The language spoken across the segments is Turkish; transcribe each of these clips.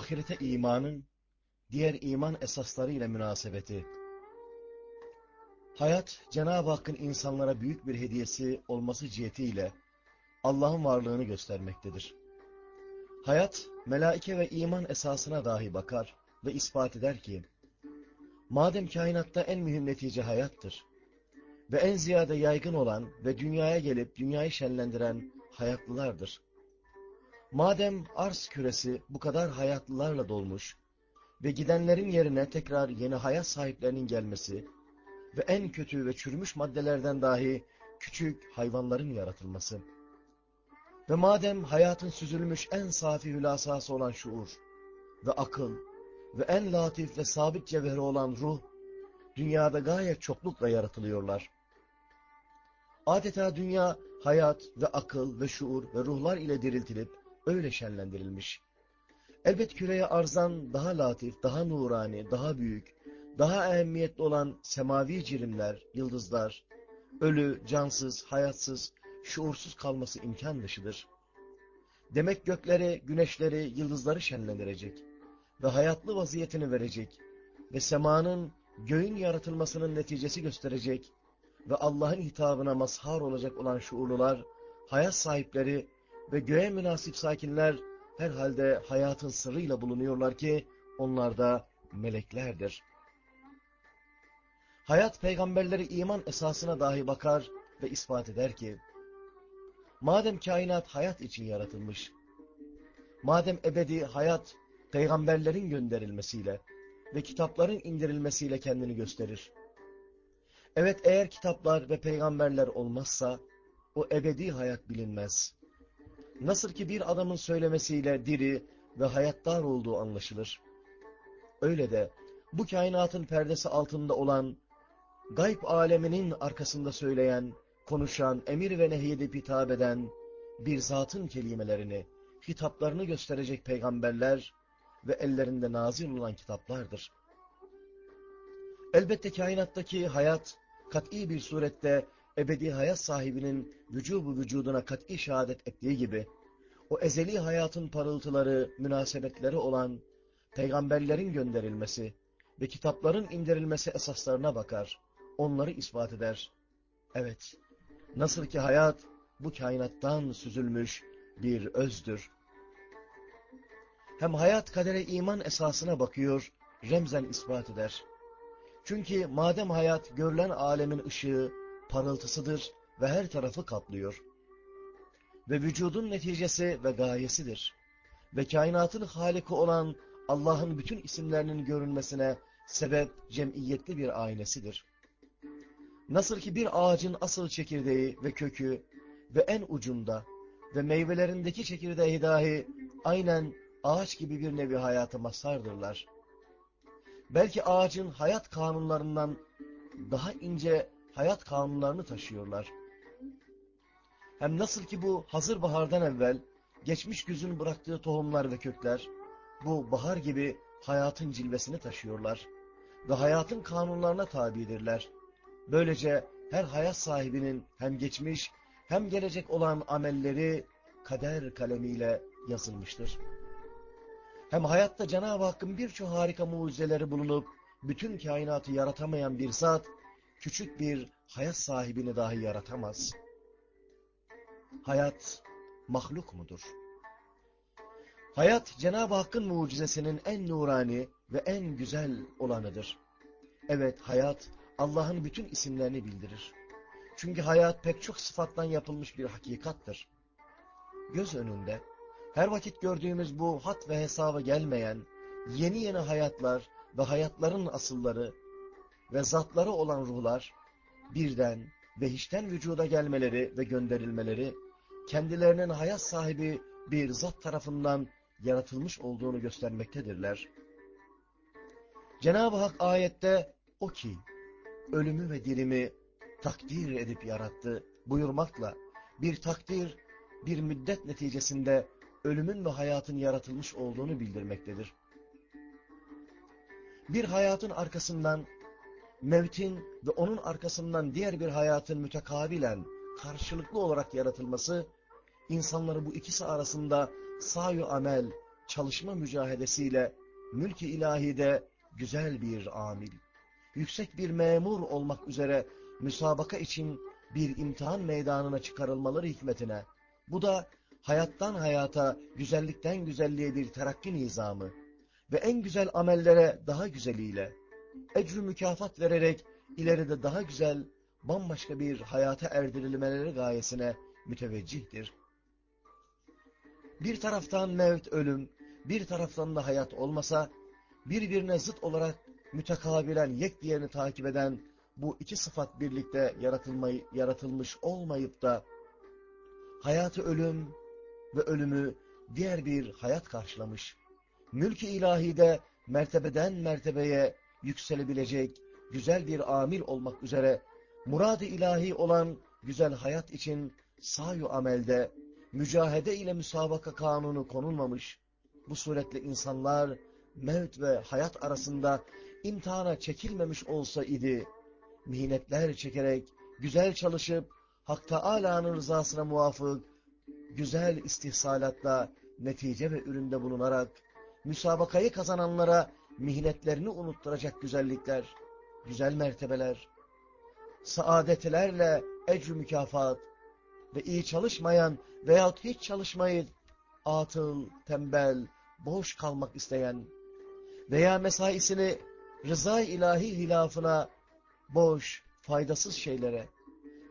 ahirete imanın diğer iman esasları ile münasebeti. Hayat, Cenab-ı Hakk'ın insanlara büyük bir hediyesi olması cihetiyle Allah'ın varlığını göstermektedir. Hayat, melaike ve iman esasına dahi bakar ve ispat eder ki, madem kainatta en mühim netice hayattır ve en ziyade yaygın olan ve dünyaya gelip dünyayı şenlendiren hayatlılardır. Madem arz küresi bu kadar hayatlılarla dolmuş ve gidenlerin yerine tekrar yeni hayat sahiplerinin gelmesi ve en kötü ve çürümüş maddelerden dahi küçük hayvanların yaratılması ve madem hayatın süzülmüş en safi hülasası olan şuur ve akıl ve en latif ve sabit cevheri olan ruh, dünyada gayet çoklukla yaratılıyorlar. Adeta dünya hayat ve akıl ve şuur ve ruhlar ile diriltilip öyle şenlendirilmiş. Elbet küreye arzan daha latif, daha nurani, daha büyük, daha ehemmiyetli olan semavi cirimler, yıldızlar, ölü, cansız, hayatsız, şuursuz kalması imkan dışıdır. Demek gökleri, güneşleri, yıldızları şenlendirecek ve hayatlı vaziyetini verecek ve semanın, göğün yaratılmasının neticesi gösterecek ve Allah'ın hitabına mazhar olacak olan şuurlular, hayat sahipleri ve göğe münasip sakinler herhalde hayatın sırrıyla bulunuyorlar ki onlar da meleklerdir. Hayat peygamberleri iman esasına dahi bakar ve ispat eder ki, madem kainat hayat için yaratılmış, madem ebedi hayat peygamberlerin gönderilmesiyle ve kitapların indirilmesiyle kendini gösterir. Evet eğer kitaplar ve peygamberler olmazsa o ebedi hayat bilinmez. Nasıl ki bir adamın söylemesiyle diri ve hayattar olduğu anlaşılır. Öyle de bu kainatın perdesi altında olan, gayb aleminin arkasında söyleyen, konuşan, emir ve nehyedip hitap eden bir zatın kelimelerini, hitaplarını gösterecek peygamberler ve ellerinde nazil olan kitaplardır. Elbette kainattaki hayat, kat'i bir surette ebedi hayat sahibinin vücubu vücuduna kat'i şehadet ettiği gibi, o ezeli hayatın parıltıları, münasebetleri olan peygamberlerin gönderilmesi ve kitapların indirilmesi esaslarına bakar, onları ispat eder. Evet, nasıl ki hayat bu kainattan süzülmüş bir özdür. Hem hayat kadere iman esasına bakıyor, remzen ispat eder. Çünkü madem hayat görülen alemin ışığı, parıltısıdır ve her tarafı kaplıyor. Ve vücudun neticesi ve gayesidir. Ve kainatın haliki olan Allah'ın bütün isimlerinin görünmesine sebep cemiyetli bir aynesidir. Nasıl ki bir ağacın asıl çekirdeği ve kökü ve en ucunda ve meyvelerindeki çekirdeği dahi aynen ağaç gibi bir nevi hayata mazhardırlar. Belki ağacın hayat kanunlarından daha ince hayat kanunlarını taşıyorlar. Hem nasıl ki bu hazır bahardan evvel geçmiş güzün bıraktığı tohumlar ve kökler bu bahar gibi hayatın cilvesini taşıyorlar ve hayatın kanunlarına tabidirler. Böylece her hayat sahibinin hem geçmiş hem gelecek olan amelleri kader kalemiyle yazılmıştır. Hem hayatta Cenab-ı Hakk'ın birçok harika mucizeleri bulunup bütün kainatı yaratamayan bir zat küçük bir hayat sahibini dahi yaratamaz. Hayat mahluk mudur? Hayat Cenab-ı Hakk'ın mucizesinin en nurani ve en güzel olanıdır. Evet hayat Allah'ın bütün isimlerini bildirir. Çünkü hayat pek çok sıfattan yapılmış bir hakikattır. Göz önünde her vakit gördüğümüz bu hat ve hesaba gelmeyen yeni yeni hayatlar ve hayatların asılları ve zatları olan ruhlar birden ve hiçten vücuda gelmeleri ve gönderilmeleri kendilerinin hayat sahibi bir zat tarafından yaratılmış olduğunu göstermektedirler. Cenab-ı Hak ayette o ki ölümü ve dirimi takdir edip yarattı buyurmakla bir takdir bir müddet neticesinde ölümün ve hayatın yaratılmış olduğunu bildirmektedir. Bir hayatın arkasından mevtin ve onun arkasından diğer bir hayatın mütekabilen, karşılıklı olarak yaratılması, insanları bu ikisi arasında sayu amel, çalışma mücahedesiyle mülk-i ilahide güzel bir amil, yüksek bir memur olmak üzere müsabaka için bir imtihan meydanına çıkarılmaları hikmetine, bu da hayattan hayata, güzellikten güzelliğe bir terakki nizamı ve en güzel amellere daha güzeliyle, ecrü mükafat vererek ileride daha güzel, bambaşka bir hayata erdirilmeleri gayesine müteveccihtir. Bir taraftan mevt ölüm, bir taraftan da hayat olmasa, birbirine zıt olarak mütekabilen yek diğerini takip eden bu iki sıfat birlikte yaratılmayı, yaratılmış olmayıp da hayatı ölüm ve ölümü diğer bir hayat karşılamış. Mülk-i ilahide mertebeden mertebeye yükselebilecek güzel bir amil olmak üzere murad-ı ilahi olan güzel hayat için sayu amelde mücahede ile müsabaka kanunu konulmamış. Bu suretle insanlar mevt ve hayat arasında imtihana çekilmemiş olsa idi, mihnetler çekerek, güzel çalışıp, Hak Teâlâ'nın rızasına muvafık, güzel istihsalatla, netice ve üründe bulunarak, müsabakayı kazananlara mihnetlerini unutturacak güzellikler, güzel mertebeler, saadetlerle ecrü mükafat ve iyi çalışmayan veyahut hiç çalışmayı atıl, tembel, boş kalmak isteyen veya mesaisini rıza ilahi hilafına boş, faydasız şeylere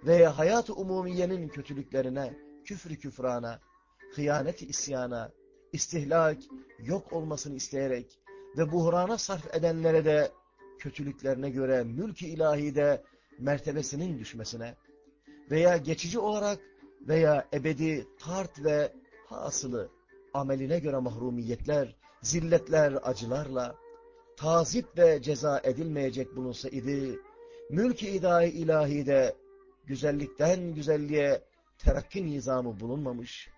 veya hayat-ı umumiyenin kötülüklerine, küfrü küfrana, hıyanet-i isyana, istihlak, yok olmasını isteyerek ve buhrana sarf edenlere de kötülüklerine göre mülk-i ilahide mertebesinin düşmesine veya geçici olarak veya ebedi tart ve hasılı ameline göre mahrumiyetler, zilletler, acılarla tazip ve ceza edilmeyecek bulunsa idi, mülk-i idai ilahide güzellikten güzelliğe terakki nizamı bulunmamış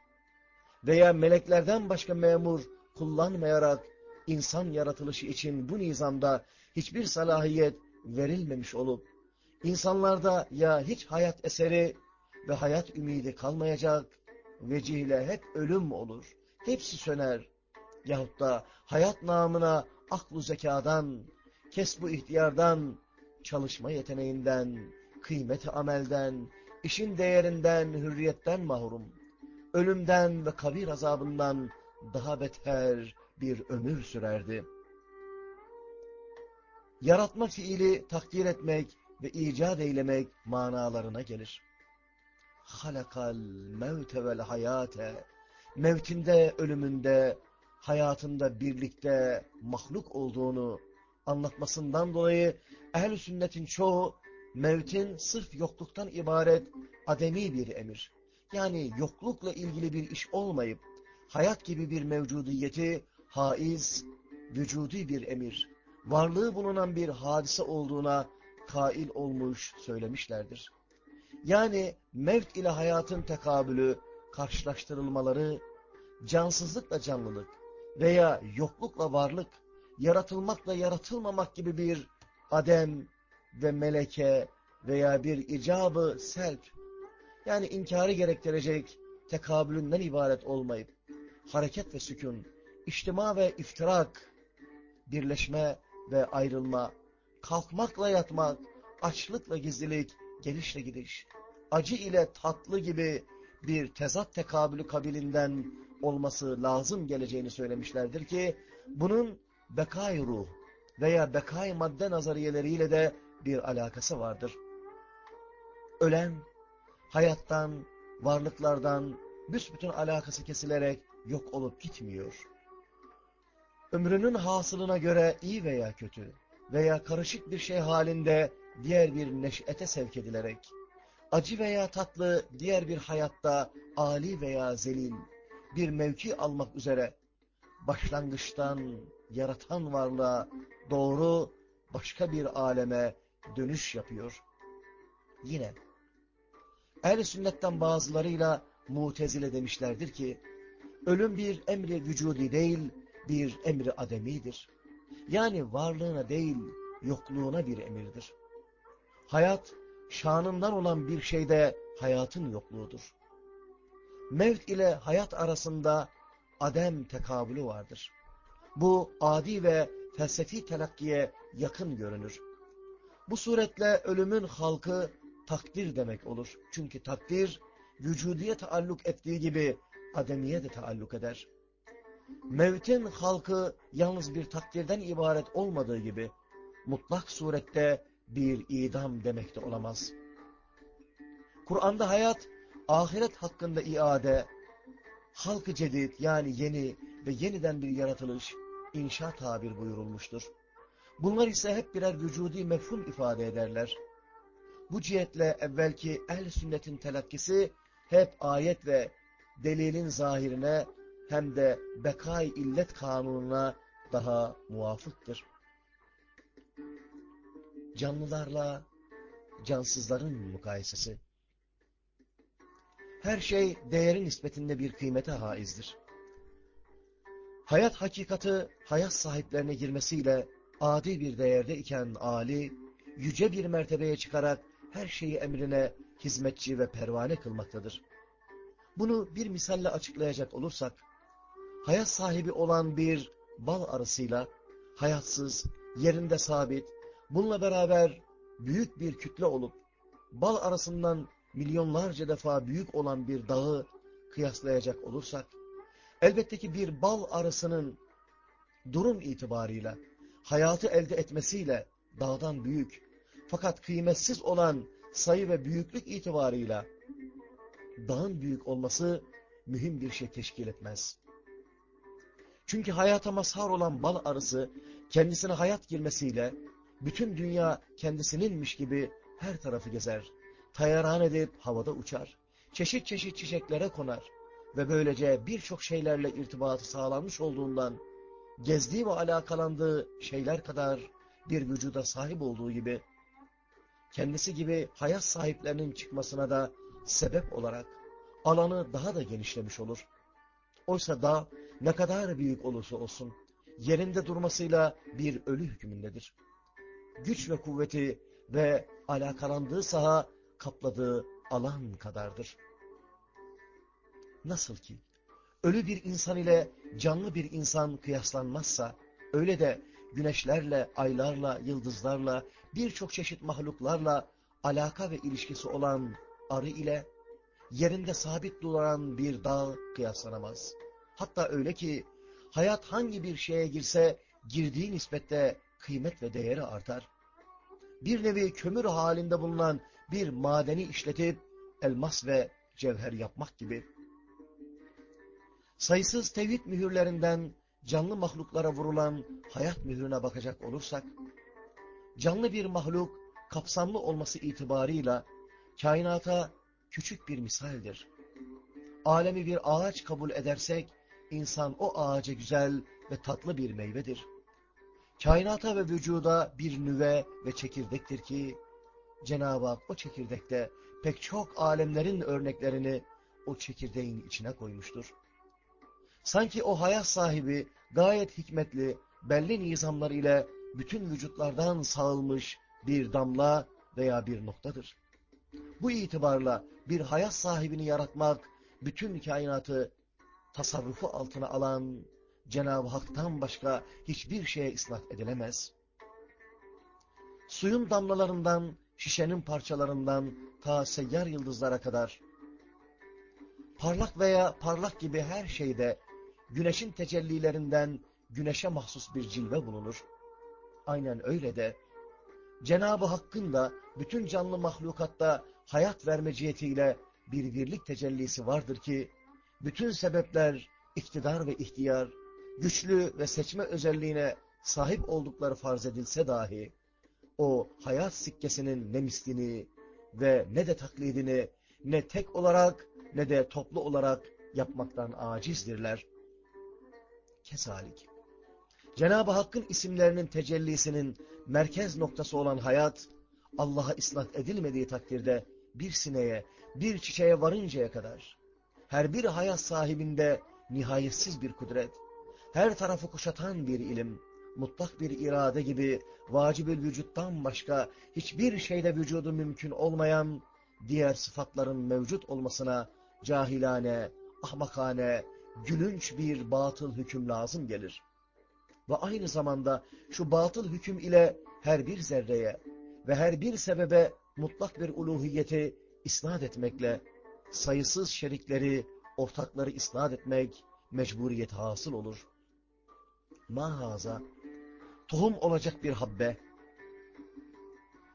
veya meleklerden başka memur kullanmayarak insan yaratılışı için bu nizamda hiçbir salahiyet verilmemiş olup, insanlarda ya hiç hayat eseri ve hayat ümidi kalmayacak, vecihle hep ölüm olur, hepsi söner, yahut da hayat namına aklu zekadan, kesbu ihtiyardan, çalışma yeteneğinden, kıymeti amelden, işin değerinden, hürriyetten mahrum, ölümden ve kabir azabından daha beter bir ömür sürerdi. Yaratma fiili takdir etmek ve icat eylemek manalarına gelir. Halakal mevte vel hayate, mevtinde, ölümünde, hayatında birlikte mahluk olduğunu anlatmasından dolayı ehl sünnetin çoğu mevtin sırf yokluktan ibaret ademi bir emir. Yani yoklukla ilgili bir iş olmayıp hayat gibi bir mevcudiyeti haiz, vücudi bir emir, varlığı bulunan bir hadise olduğuna kail olmuş söylemişlerdir. Yani mevt ile hayatın tekabülü, karşılaştırılmaları, cansızlıkla canlılık veya yoklukla varlık, yaratılmakla yaratılmamak gibi bir adem ve meleke veya bir icabı selp, yani inkarı gerektirecek tekabülünden ibaret olmayıp, hareket ve sükun, içtima ve iftirak, birleşme ve ayrılma, kalkmakla yatmak, açlıkla gizlilik, gelişle gidiş, acı ile tatlı gibi bir tezat tekabülü kabilinden olması lazım geleceğini söylemişlerdir ki, bunun bekay ruh veya bekay madde nazariyeleriyle de bir alakası vardır. Ölen, hayattan, varlıklardan büsbütün alakası kesilerek yok olup gitmiyor. Ömrünün hasılına göre iyi veya kötü veya karışık bir şey halinde diğer bir neşete sevk edilerek, acı veya tatlı diğer bir hayatta ali veya zelil bir mevki almak üzere başlangıçtan yaratan varlığa doğru başka bir aleme dönüş yapıyor. Yine ehl sünnetten bazılarıyla Mutezile demişlerdir ki, ölüm bir emri vücudi değil, bir emri ademidir. Yani varlığına değil, yokluğuna bir emirdir. Hayat, şanından olan bir şeyde hayatın yokluğudur. Mevt ile hayat arasında adem tekabülü vardır. Bu adi ve felsefi telakkiye yakın görünür. Bu suretle ölümün halkı takdir demek olur. Çünkü takdir vücudiye taalluk ettiği gibi ademiye de taalluk eder. Mevtin halkı yalnız bir takdirden ibaret olmadığı gibi mutlak surette bir idam demek de olamaz. Kur'an'da hayat, ahiret hakkında iade, halkı cedid yani yeni ve yeniden bir yaratılış, inşa tabir buyurulmuştur. Bunlar ise hep birer vücudi mefhum ifade ederler. Bu cihetle evvelki el sünnetin telakkisi hep ayet ve delilin zahirine hem de bekay illet kanununa daha muvafıktır. Canlılarla cansızların mukayesesi. Her şey değeri nispetinde bir kıymete haizdir. Hayat hakikati hayat sahiplerine girmesiyle adi bir değerde iken Ali, yüce bir mertebeye çıkarak her şeyi emrine hizmetçi ve pervane kılmaktadır. Bunu bir misalle açıklayacak olursak, hayat sahibi olan bir bal arısıyla hayatsız, yerinde sabit, bununla beraber büyük bir kütle olup, bal arasından milyonlarca defa büyük olan bir dağı kıyaslayacak olursak, elbette ki bir bal arısının durum itibarıyla, hayatı elde etmesiyle dağdan büyük, fakat kıymetsiz olan sayı ve büyüklük itibarıyla dağın büyük olması mühim bir şey teşkil etmez. Çünkü hayata mazhar olan bal arısı kendisine hayat girmesiyle bütün dünya kendisininmiş gibi her tarafı gezer. Tayaran edip havada uçar. Çeşit çeşit çiçeklere konar. Ve böylece birçok şeylerle irtibatı sağlanmış olduğundan gezdiği ve alakalandığı şeyler kadar bir vücuda sahip olduğu gibi kendisi gibi hayat sahiplerinin çıkmasına da sebep olarak alanı daha da genişlemiş olur. Oysa da ne kadar büyük olursa olsun yerinde durmasıyla bir ölü hükmündedir. Güç ve kuvveti ve alakalandığı saha kapladığı alan kadardır. Nasıl ki ölü bir insan ile canlı bir insan kıyaslanmazsa öyle de güneşlerle, aylarla, yıldızlarla, birçok çeşit mahluklarla alaka ve ilişkisi olan arı ile yerinde sabit duran bir dağ kıyaslanamaz. Hatta öyle ki hayat hangi bir şeye girse girdiği nispette kıymet ve değeri artar. Bir nevi kömür halinde bulunan bir madeni işletip elmas ve cevher yapmak gibi. Sayısız tevhid mühürlerinden canlı mahluklara vurulan hayat mührüne bakacak olursak, canlı bir mahluk kapsamlı olması itibarıyla kainata küçük bir misaldir. Alemi bir ağaç kabul edersek, insan o ağaca güzel ve tatlı bir meyvedir. Kainata ve vücuda bir nüve ve çekirdektir ki, Cenab-ı Hak o çekirdekte pek çok alemlerin örneklerini o çekirdeğin içine koymuştur. Sanki o hayat sahibi gayet hikmetli, belli nizamlar ile bütün vücutlardan sağılmış bir damla veya bir noktadır. Bu itibarla bir hayat sahibini yaratmak, bütün kainatı tasarrufu altına alan Cenab-ı Hak'tan başka hiçbir şeye isnat edilemez. Suyun damlalarından, şişenin parçalarından ta seyyar yıldızlara kadar, parlak veya parlak gibi her şeyde güneşin tecellilerinden güneşe mahsus bir cilve bulunur. Aynen öyle de Cenab-ı Hakk'ın da bütün canlı mahlukatta hayat verme cihetiyle bir birlik tecellisi vardır ki, bütün sebepler, iktidar ve ihtiyar, güçlü ve seçme özelliğine sahip oldukları farz edilse dahi, o hayat sikkesinin ne mislini ve ne de taklidini ne tek olarak ne de toplu olarak yapmaktan acizdirler. Kesalik. Cenab-ı Hakk'ın isimlerinin tecellisinin merkez noktası olan hayat, Allah'a isnat edilmediği takdirde bir sineye, bir çiçeğe varıncaya kadar, her bir hayat sahibinde nihayetsiz bir kudret, her tarafı kuşatan bir ilim, mutlak bir irade gibi vacibül vücuttan başka hiçbir şeyde vücudu mümkün olmayan diğer sıfatların mevcut olmasına cahilane, ahmakane, gülünç bir batıl hüküm lazım gelir. Ve aynı zamanda şu batıl hüküm ile her bir zerreye ve her bir sebebe mutlak bir uluhiyeti isnat etmekle sayısız şerikleri, ortakları isnat etmek mecburiyet hasıl olur. Mahaza, tohum olacak bir habbe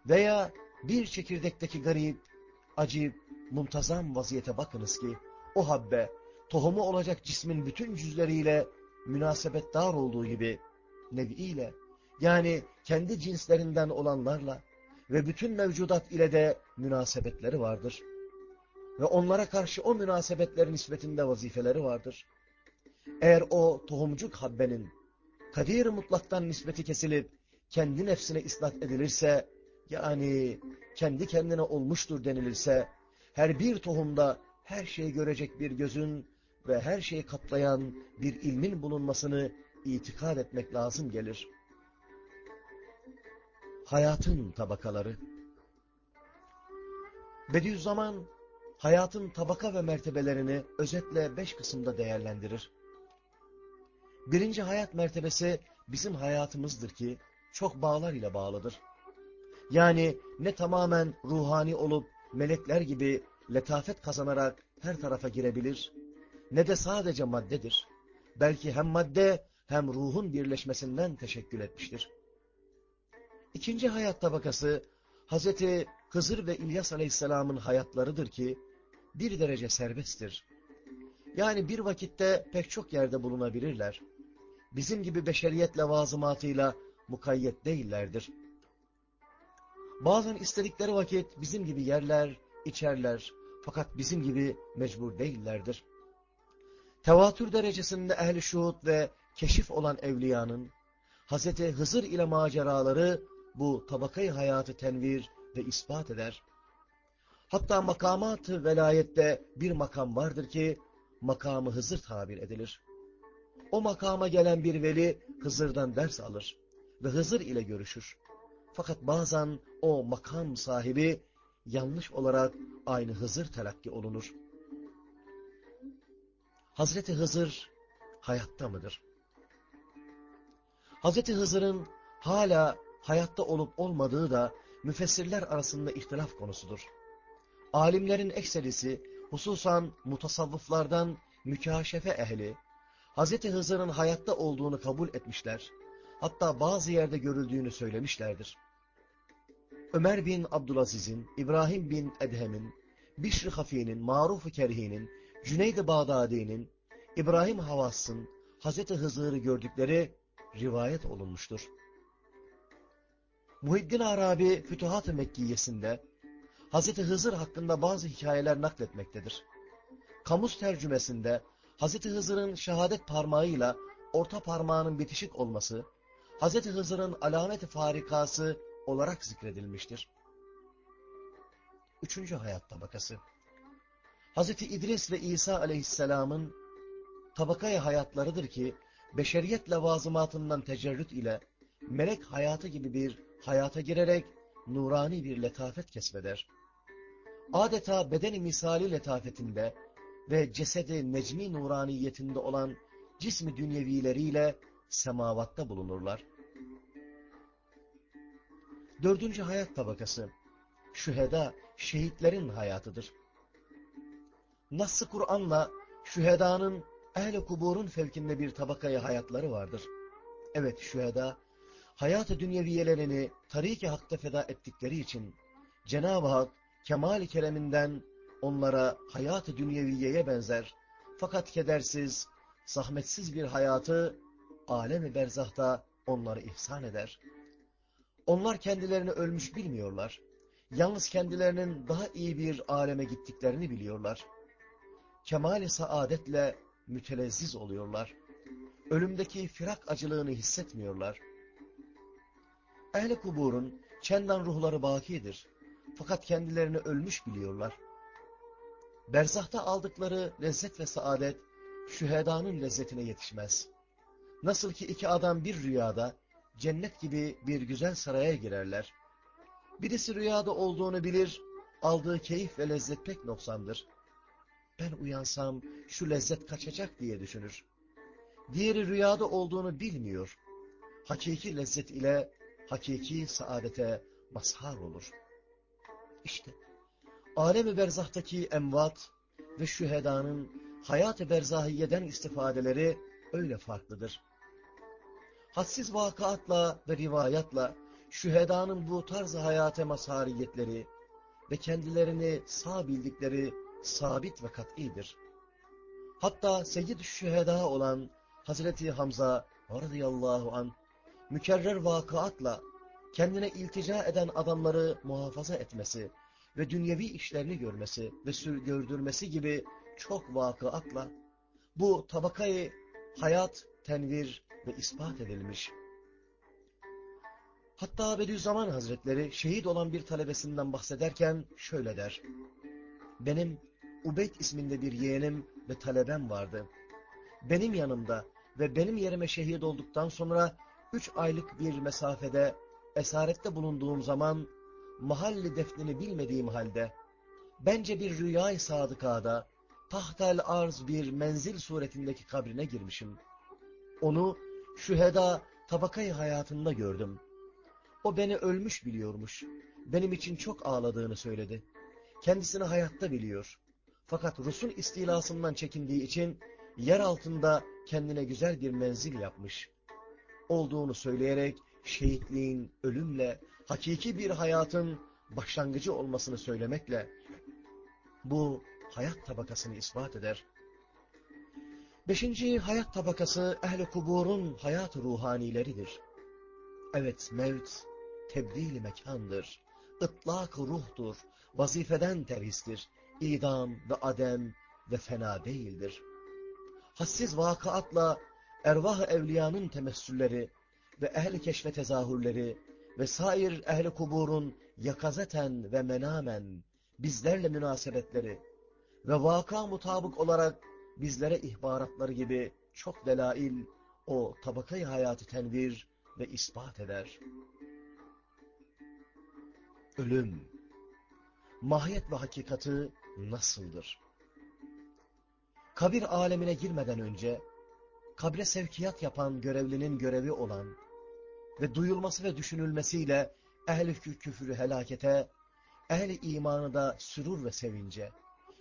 veya bir çekirdekteki garip, acip, muntazam vaziyete bakınız ki o habbe tohumu olacak cismin bütün cüzleriyle münasebetdar olduğu gibi neviyle yani kendi cinslerinden olanlarla ve bütün mevcudat ile de münasebetleri vardır. Ve onlara karşı o münasebetlerin nispetinde vazifeleri vardır. Eğer o tohumcuk habbenin kadir mutlaktan nispeti kesilip kendi nefsine isnat edilirse yani kendi kendine olmuştur denilirse her bir tohumda her şeyi görecek bir gözün ve her şeyi kaplayan bir ilmin bulunmasını itikad etmek lazım gelir. Hayatın tabakaları Bediüzzaman, hayatın tabaka ve mertebelerini özetle beş kısımda değerlendirir. Birinci hayat mertebesi bizim hayatımızdır ki çok bağlar ile bağlıdır. Yani ne tamamen ruhani olup melekler gibi letafet kazanarak her tarafa girebilir, ne de sadece maddedir. Belki hem madde hem ruhun birleşmesinden teşekkül etmiştir. İkinci hayat tabakası Hazreti Hızır ve İlyas Aleyhisselam'ın hayatlarıdır ki bir derece serbesttir. Yani bir vakitte pek çok yerde bulunabilirler. Bizim gibi beşeriyet levazımatıyla mukayyet değillerdir. Bazen istedikleri vakit bizim gibi yerler, içerler fakat bizim gibi mecbur değillerdir. Tevatür derecesinde ehli şuhud ve keşif olan evliyanın Hz. Hızır ile maceraları bu tabakayı hayatı tenvir ve ispat eder. Hatta makamat-ı velayette bir makam vardır ki makamı Hızır tabir edilir. O makama gelen bir veli Hızır'dan ders alır ve Hızır ile görüşür. Fakat bazen o makam sahibi yanlış olarak aynı Hızır telakki olunur. Hazreti Hızır hayatta mıdır? Hazreti Hızır'ın hala hayatta olup olmadığı da müfessirler arasında ihtilaf konusudur. Alimlerin ekserisi hususan mutasavvıflardan mükaşefe ehli, Hazreti Hızır'ın hayatta olduğunu kabul etmişler, hatta bazı yerde görüldüğünü söylemişlerdir. Ömer bin Abdülaziz'in, İbrahim bin Edhem'in, Bişr Hafi'nin, Maruf-u Kerhi'nin, Cüneyd-i Bağdadi'nin, İbrahim Havas'ın Hazreti Hızır'ı gördükleri rivayet olunmuştur. Muhiddin Arabi Fütuhat-ı Mekkiyesinde Hazreti Hızır hakkında bazı hikayeler nakletmektedir. Kamus tercümesinde Hazreti Hızır'ın şehadet parmağıyla orta parmağının bitişik olması, Hazreti Hızır'ın alamet-i farikası olarak zikredilmiştir. Üçüncü hayat tabakası Hazreti İdris ve İsa aleyhisselamın tabakaya hayatlarıdır ki, beşeriyet levazımatından tecerrüt ile melek hayatı gibi bir hayata girerek nurani bir letafet kesbeder. Adeta bedeni misali letafetinde ve cesedi necmi nuraniyetinde olan cismi dünyevileriyle semavatta bulunurlar. Dördüncü hayat tabakası, şüheda, şehitlerin hayatıdır. Nasıl Kur'an'la şühedanın ehl-i kuburun fevkinde bir tabakaya hayatları vardır. Evet şüheda, hayat-ı dünyeviyelerini tarik-i hakta feda ettikleri için Cenab-ı Hak kemal-i kereminden onlara hayat-ı dünyeviyeye benzer fakat kedersiz, zahmetsiz bir hayatı alem-i berzahta onları ihsan eder. Onlar kendilerini ölmüş bilmiyorlar. Yalnız kendilerinin daha iyi bir aleme gittiklerini biliyorlar. Kemal-i saadetle mütelezziz oluyorlar. Ölümdeki firak acılığını hissetmiyorlar. Ehl-i kuburun çendan ruhları bakidir. Fakat kendilerini ölmüş biliyorlar. Berzahta aldıkları lezzet ve saadet, şühedanın lezzetine yetişmez. Nasıl ki iki adam bir rüyada, cennet gibi bir güzel saraya girerler. Birisi rüyada olduğunu bilir, aldığı keyif ve lezzet pek noksandır. Ben uyansam şu lezzet kaçacak diye düşünür. Diğeri rüyada olduğunu bilmiyor. Hakiki lezzet ile hakiki saadete mazhar olur. İşte alem-i berzahtaki emvat ve şühedanın hayat-ı berzahiyeden istifadeleri öyle farklıdır. Hadsiz vakaatla ve rivayatla şühedanın bu tarz-ı hayate mazhariyetleri ve kendilerini sağ bildikleri sabit ve kat'idir. Hatta seyyid şüheda olan Hazreti Hamza radıyallahu an mükerrer vakaatla kendine iltica eden adamları muhafaza etmesi ve dünyevi işlerini görmesi ve gördürmesi gibi çok vakıatla bu tabakayı hayat, tenvir ve ispat edilmiş. Hatta Bediüzzaman Hazretleri şehit olan bir talebesinden bahsederken şöyle der. Benim Ubeyd isminde bir yeğenim ve talebem vardı. Benim yanımda ve benim yerime şehit olduktan sonra üç aylık bir mesafede esarette bulunduğum zaman mahalli defnini bilmediğim halde bence bir rüyay sadıkada tahtel arz bir menzil suretindeki kabrine girmişim. Onu şüheda tabakayı hayatında gördüm. O beni ölmüş biliyormuş. Benim için çok ağladığını söyledi. Kendisini hayatta biliyor. Fakat Rus'un istilasından çekindiği için yer altında kendine güzel bir menzil yapmış. Olduğunu söyleyerek şehitliğin ölümle, hakiki bir hayatın başlangıcı olmasını söylemekle bu hayat tabakasını ispat eder. Beşinci hayat tabakası ehl-i kuburun hayat ruhanileridir. Evet mevt tebdil mekandır, ıtlak ruhtur, vazifeden terhistir, idam ve adem ve fena değildir. Hassiz vakaatla ervah-ı evliyanın temessülleri ve ehli keşfe tezahürleri ve sair ehli kuburun yakazeten ve menamen bizlerle münasebetleri ve vaka mutabık olarak bizlere ihbaratları gibi çok delail o tabakayı hayatı tenvir ve ispat eder. Ölüm, mahiyet ve hakikati nasıldır? Kabir alemine girmeden önce, kabre sevkiyat yapan görevlinin görevi olan ve duyulması ve düşünülmesiyle ehl-i küfürü helakete, ehl-i imanı da sürur ve sevince,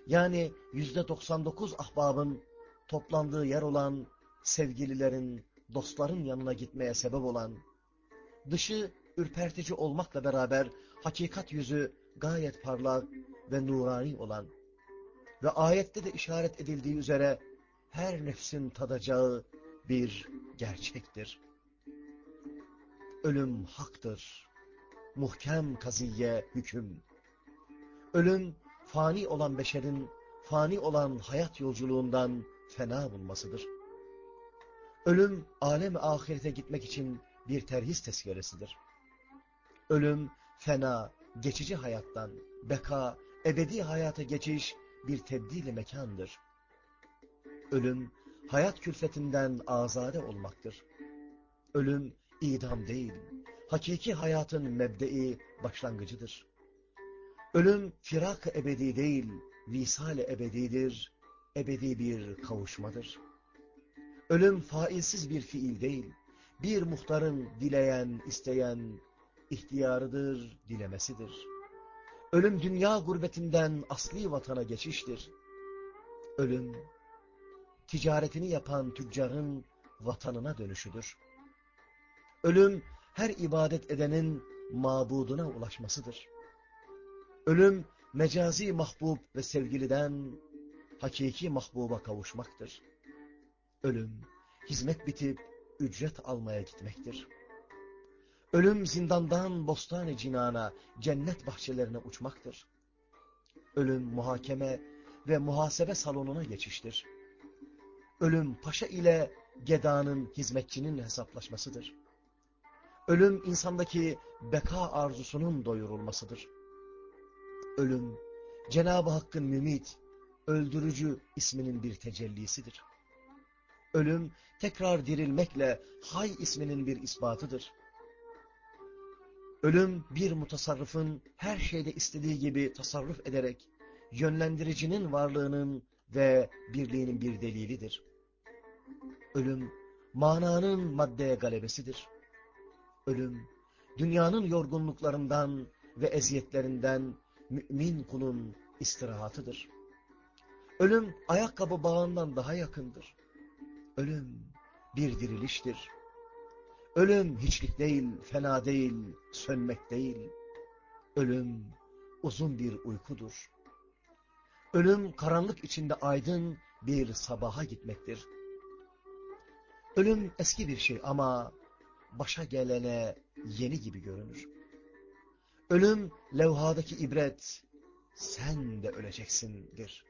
yani yüzde 99 ahbabın toplandığı yer olan sevgililerin, dostların yanına gitmeye sebep olan, dışı ürpertici olmakla beraber hakikat yüzü gayet parlak ve nurani olan ve ayette de işaret edildiği üzere her nefsin tadacağı bir gerçektir. Ölüm haktır. Muhkem kaziye hüküm. Ölüm fani olan beşerin fani olan hayat yolculuğundan fena bulmasıdır. Ölüm alem ahirete gitmek için bir terhis tezkeresidir. Ölüm fena, geçici hayattan, beka, ebedi hayata geçiş bir tebdili mekandır. Ölüm, hayat külfetinden azade olmaktır. Ölüm, idam değil, hakiki hayatın mebdei başlangıcıdır. Ölüm, firak ebedi değil, visal ebedidir, ebedi bir kavuşmadır. Ölüm, failsiz bir fiil değil, bir muhtarın dileyen, isteyen, ihtiyarıdır, dilemesidir. Ölüm dünya gurbetinden asli vatana geçiştir. Ölüm, ticaretini yapan tüccarın vatanına dönüşüdür. Ölüm, her ibadet edenin mabuduna ulaşmasıdır. Ölüm, mecazi mahbub ve sevgiliden hakiki mahbuba kavuşmaktır. Ölüm, hizmet bitip ücret almaya gitmektir. Ölüm zindandan bostan-ı cinana, cennet bahçelerine uçmaktır. Ölüm muhakeme ve muhasebe salonuna geçiştir. Ölüm paşa ile gedanın, hizmetçinin hesaplaşmasıdır. Ölüm insandaki beka arzusunun doyurulmasıdır. Ölüm Cenab-ı Hakk'ın mümit, öldürücü isminin bir tecellisidir. Ölüm, tekrar dirilmekle hay isminin bir ispatıdır. Ölüm, bir mutasarrıfın her şeyde istediği gibi tasarruf ederek, yönlendiricinin varlığının ve birliğinin bir delilidir. Ölüm, mananın maddeye galebesidir. Ölüm, dünyanın yorgunluklarından ve eziyetlerinden mümin kulun istirahatıdır. Ölüm, ayakkabı bağından daha yakındır. Ölüm, bir diriliştir. Ölüm, hiçlik değil, fena değil, sönmek değil. Ölüm, uzun bir uykudur. Ölüm, karanlık içinde aydın bir sabaha gitmektir. Ölüm eski bir şey ama başa gelene yeni gibi görünür. Ölüm levhadaki ibret, sen de öleceksindir.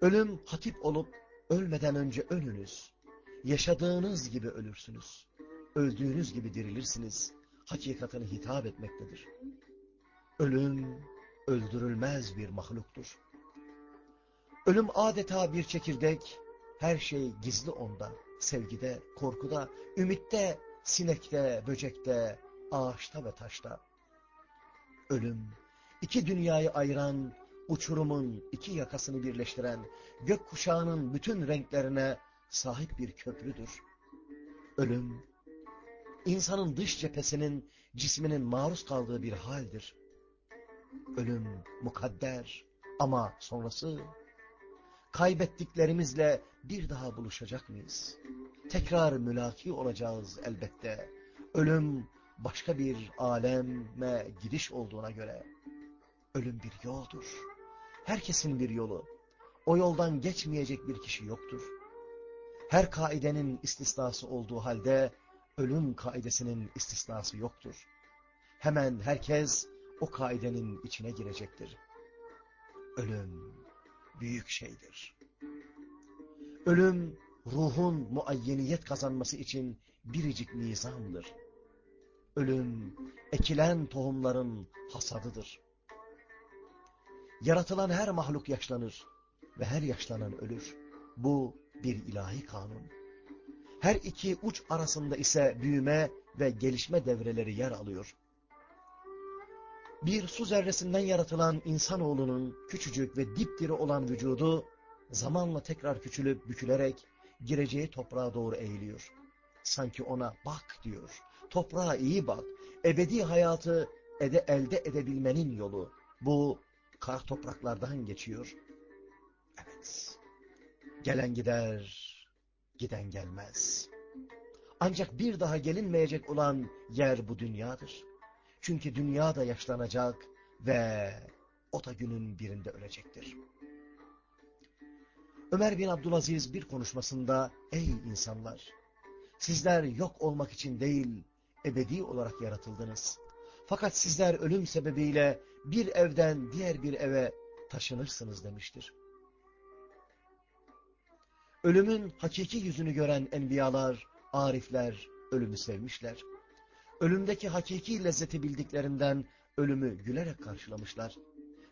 Ölüm hatip olup ölmeden önce ölünüz. Yaşadığınız gibi ölürsünüz. Öldüğünüz gibi dirilirsiniz. Hakikatini hitap etmektedir. Ölüm öldürülmez bir mahluktur. Ölüm adeta bir çekirdek, her şey gizli onda, sevgide, korkuda, ümitte, sinekte, böcekte, ağaçta ve taşta. Ölüm, iki dünyayı ayıran, uçurumun iki yakasını birleştiren, gök kuşağının bütün renklerine sahip bir köprüdür. Ölüm, insanın dış cephesinin, cisminin maruz kaldığı bir haldir. Ölüm mukadder ama sonrası kaybettiklerimizle bir daha buluşacak mıyız? Tekrar mülaki olacağız elbette. Ölüm başka bir aleme gidiş olduğuna göre ölüm bir yoldur. Herkesin bir yolu. O yoldan geçmeyecek bir kişi yoktur. Her kaidenin istisnası olduğu halde ölüm kaidesinin istisnası yoktur. Hemen herkes o kaidenin içine girecektir. Ölüm büyük şeydir. Ölüm ruhun muayyeniyet kazanması için biricik nizamdır. Ölüm ekilen tohumların hasadıdır. Yaratılan her mahluk yaşlanır ve her yaşlanan ölür. Bu bir ilahi kanun. Her iki uç arasında ise büyüme ve gelişme devreleri yer alıyor. Bir su zerresinden yaratılan insanoğlunun küçücük ve dipdiri olan vücudu zamanla tekrar küçülüp bükülerek gireceği toprağa doğru eğiliyor. Sanki ona bak diyor. Toprağa iyi bak. Ebedi hayatı ede, elde edebilmenin yolu. Bu kar topraklardan geçiyor. Evet. Gelen gider, giden gelmez. Ancak bir daha gelinmeyecek olan yer bu dünyadır. Çünkü dünya da yaşlanacak ve o da günün birinde ölecektir. Ömer bin Abdülaziz bir konuşmasında ey insanlar sizler yok olmak için değil ebedi olarak yaratıldınız. Fakat sizler ölüm sebebiyle bir evden diğer bir eve taşınırsınız demiştir. Ölümün hakiki yüzünü gören enbiyalar, arifler ölümü sevmişler. Ölümdeki hakiki lezzeti bildiklerinden ölümü gülerek karşılamışlar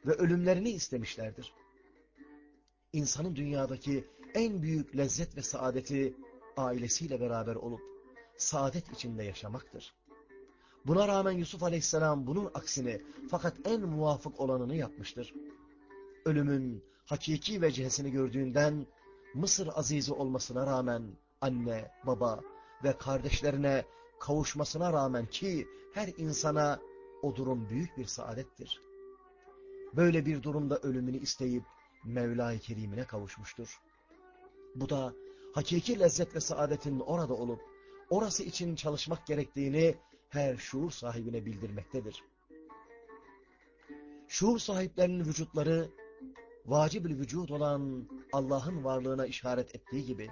ve ölümlerini istemişlerdir. İnsanın dünyadaki en büyük lezzet ve saadeti ailesiyle beraber olup saadet içinde yaşamaktır. Buna rağmen Yusuf Aleyhisselam bunun aksini fakat en muvafık olanını yapmıştır. Ölümün hakiki vecihesini gördüğünden Mısır azizi olmasına rağmen anne, baba ve kardeşlerine kavuşmasına rağmen ki her insana o durum büyük bir saadettir. Böyle bir durumda ölümünü isteyip Mevla-i Kerim'ine kavuşmuştur. Bu da hakiki lezzet ve saadetin orada olup orası için çalışmak gerektiğini her şuur sahibine bildirmektedir. Şuur sahiplerinin vücutları vacib vücut olan Allah'ın varlığına işaret ettiği gibi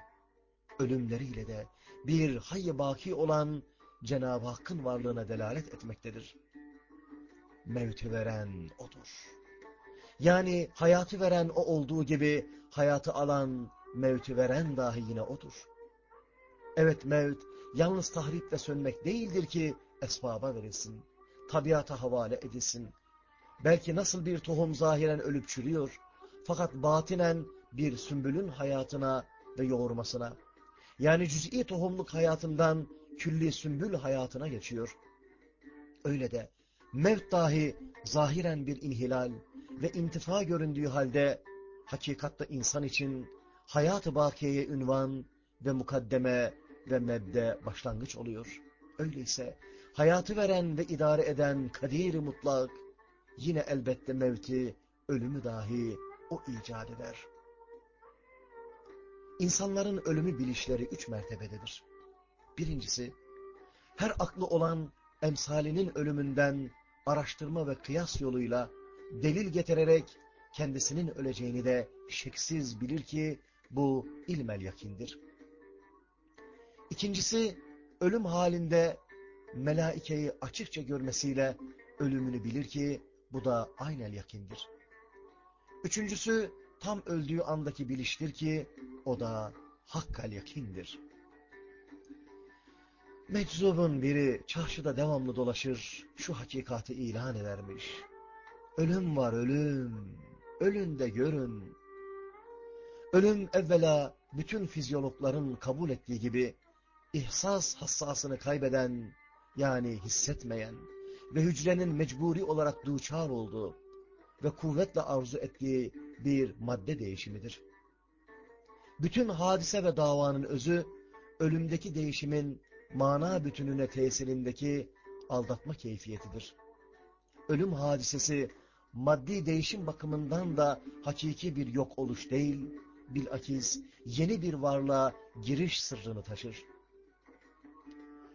ölümleriyle de bir hayy baki olan Cenab-ı Hakk'ın varlığına delalet etmektedir. Mevti veren O'dur. Yani hayatı veren O olduğu gibi hayatı alan, mevti veren dahi yine O'dur. Evet mevt yalnız tahrip ve sönmek değildir ki esbaba verilsin, tabiata havale edilsin. Belki nasıl bir tohum zahiren ölüp çürüyor, fakat batinen bir sümbülün hayatına ve yoğurmasına, yani cüz'i tohumluk hayatından külli sümbül hayatına geçiyor. Öyle de mevt dahi zahiren bir inhilal ve intifa göründüğü halde hakikatta insan için hayat-ı bakiyeye ünvan ve mukaddeme ve mebde başlangıç oluyor. Öyleyse hayatı veren ve idare eden kadir mutlak yine elbette mevti, ölümü dahi o icat eder. İnsanların ölümü bilişleri üç mertebededir. Birincisi, her aklı olan emsalinin ölümünden araştırma ve kıyas yoluyla delil getirerek kendisinin öleceğini de şeksiz bilir ki bu ilmel yakindir. İkincisi, ölüm halinde melaikeyi açıkça görmesiyle ölümünü bilir ki bu da aynel yakindir. Üçüncüsü, tam öldüğü andaki biliştir ki o da hakkal yakindir. Meczubun biri çarşıda devamlı dolaşır, şu hakikati ilan edermiş. Ölüm var ölüm, ölün de görün. Ölüm evvela bütün fizyologların kabul ettiği gibi ihsas hassasını kaybeden yani hissetmeyen ve hücrenin mecburi olarak duçar olduğu ve kuvvetle arzu ettiği bir madde değişimidir. Bütün hadise ve davanın özü ölümdeki değişimin mana bütününe tesirindeki aldatma keyfiyetidir. Ölüm hadisesi maddi değişim bakımından da hakiki bir yok oluş değil, bilakis yeni bir varlığa giriş sırrını taşır.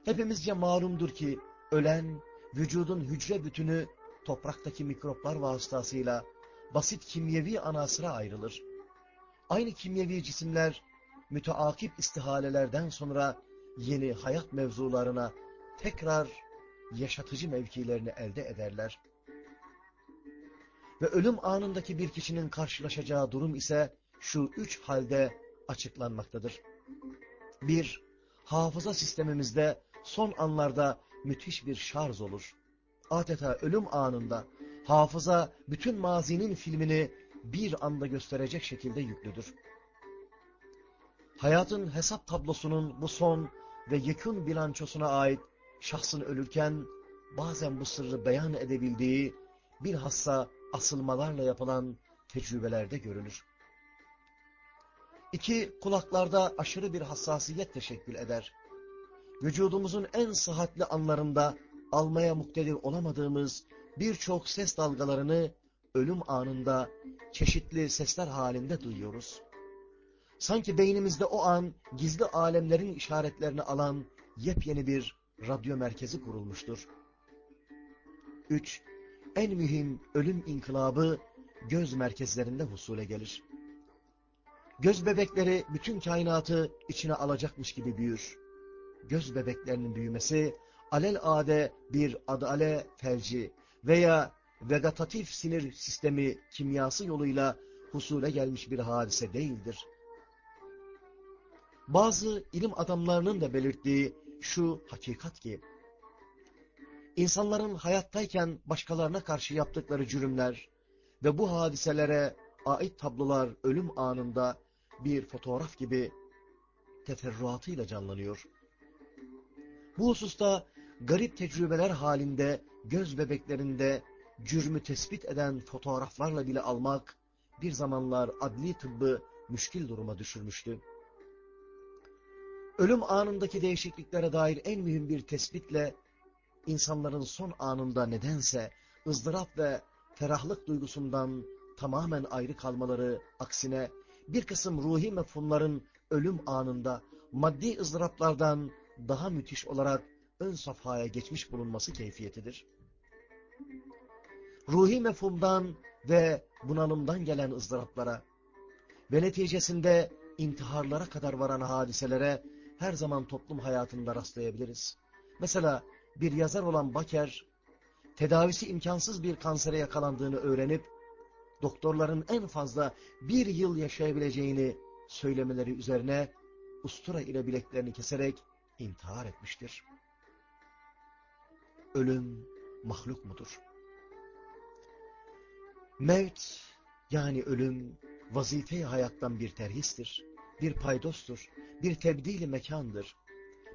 Hepimizce malumdur ki ölen vücudun hücre bütünü topraktaki mikroplar vasıtasıyla basit kimyevi anasıra ayrılır. Aynı kimyevi cisimler müteakip istihalelerden sonra yeni hayat mevzularına tekrar yaşatıcı mevkilerini elde ederler. Ve ölüm anındaki bir kişinin karşılaşacağı durum ise şu üç halde açıklanmaktadır. Bir, hafıza sistemimizde son anlarda müthiş bir şarj olur. Adeta ölüm anında hafıza bütün mazinin filmini bir anda gösterecek şekilde yüklüdür. Hayatın hesap tablosunun bu son ve yakın bilançosuna ait şahsın ölürken bazen bu sırrı beyan edebildiği bilhassa asılmalarla yapılan tecrübelerde görülür. İki, kulaklarda aşırı bir hassasiyet teşekkül eder. Vücudumuzun en sıhhatli anlarında almaya muktedir olamadığımız birçok ses dalgalarını ölüm anında çeşitli sesler halinde duyuyoruz. Sanki beynimizde o an gizli alemlerin işaretlerini alan yepyeni bir radyo merkezi kurulmuştur. 3. En mühim ölüm inkılabı göz merkezlerinde husule gelir. Göz bebekleri bütün kainatı içine alacakmış gibi büyür. Göz bebeklerinin büyümesi alel ade bir adale felci veya vegetatif sinir sistemi kimyası yoluyla husule gelmiş bir hadise değildir. Bazı ilim adamlarının da belirttiği şu hakikat ki, insanların hayattayken başkalarına karşı yaptıkları cürümler ve bu hadiselere ait tablolar ölüm anında bir fotoğraf gibi teferruatıyla canlanıyor. Bu hususta garip tecrübeler halinde göz bebeklerinde cürmü tespit eden fotoğraflarla bile almak bir zamanlar adli tıbbı müşkil duruma düşürmüştü. Ölüm anındaki değişikliklere dair en mühim bir tespitle insanların son anında nedense ızdırap ve ferahlık duygusundan tamamen ayrı kalmaları aksine bir kısım ruhi mefhumların ölüm anında maddi ızdıraplardan daha müthiş olarak ön safhaya geçmiş bulunması keyfiyetidir. Ruhi mefhumdan ve bunalımdan gelen ızdıraplara ve neticesinde intiharlara kadar varan hadiselere her zaman toplum hayatında rastlayabiliriz. Mesela bir yazar olan Baker, tedavisi imkansız bir kansere yakalandığını öğrenip, doktorların en fazla bir yıl yaşayabileceğini söylemeleri üzerine ustura ile bileklerini keserek intihar etmiştir. Ölüm mahluk mudur? Mevt Yani ölüm, vazife hayattan bir terhistir, bir paydostur, bir tebdili mekandır,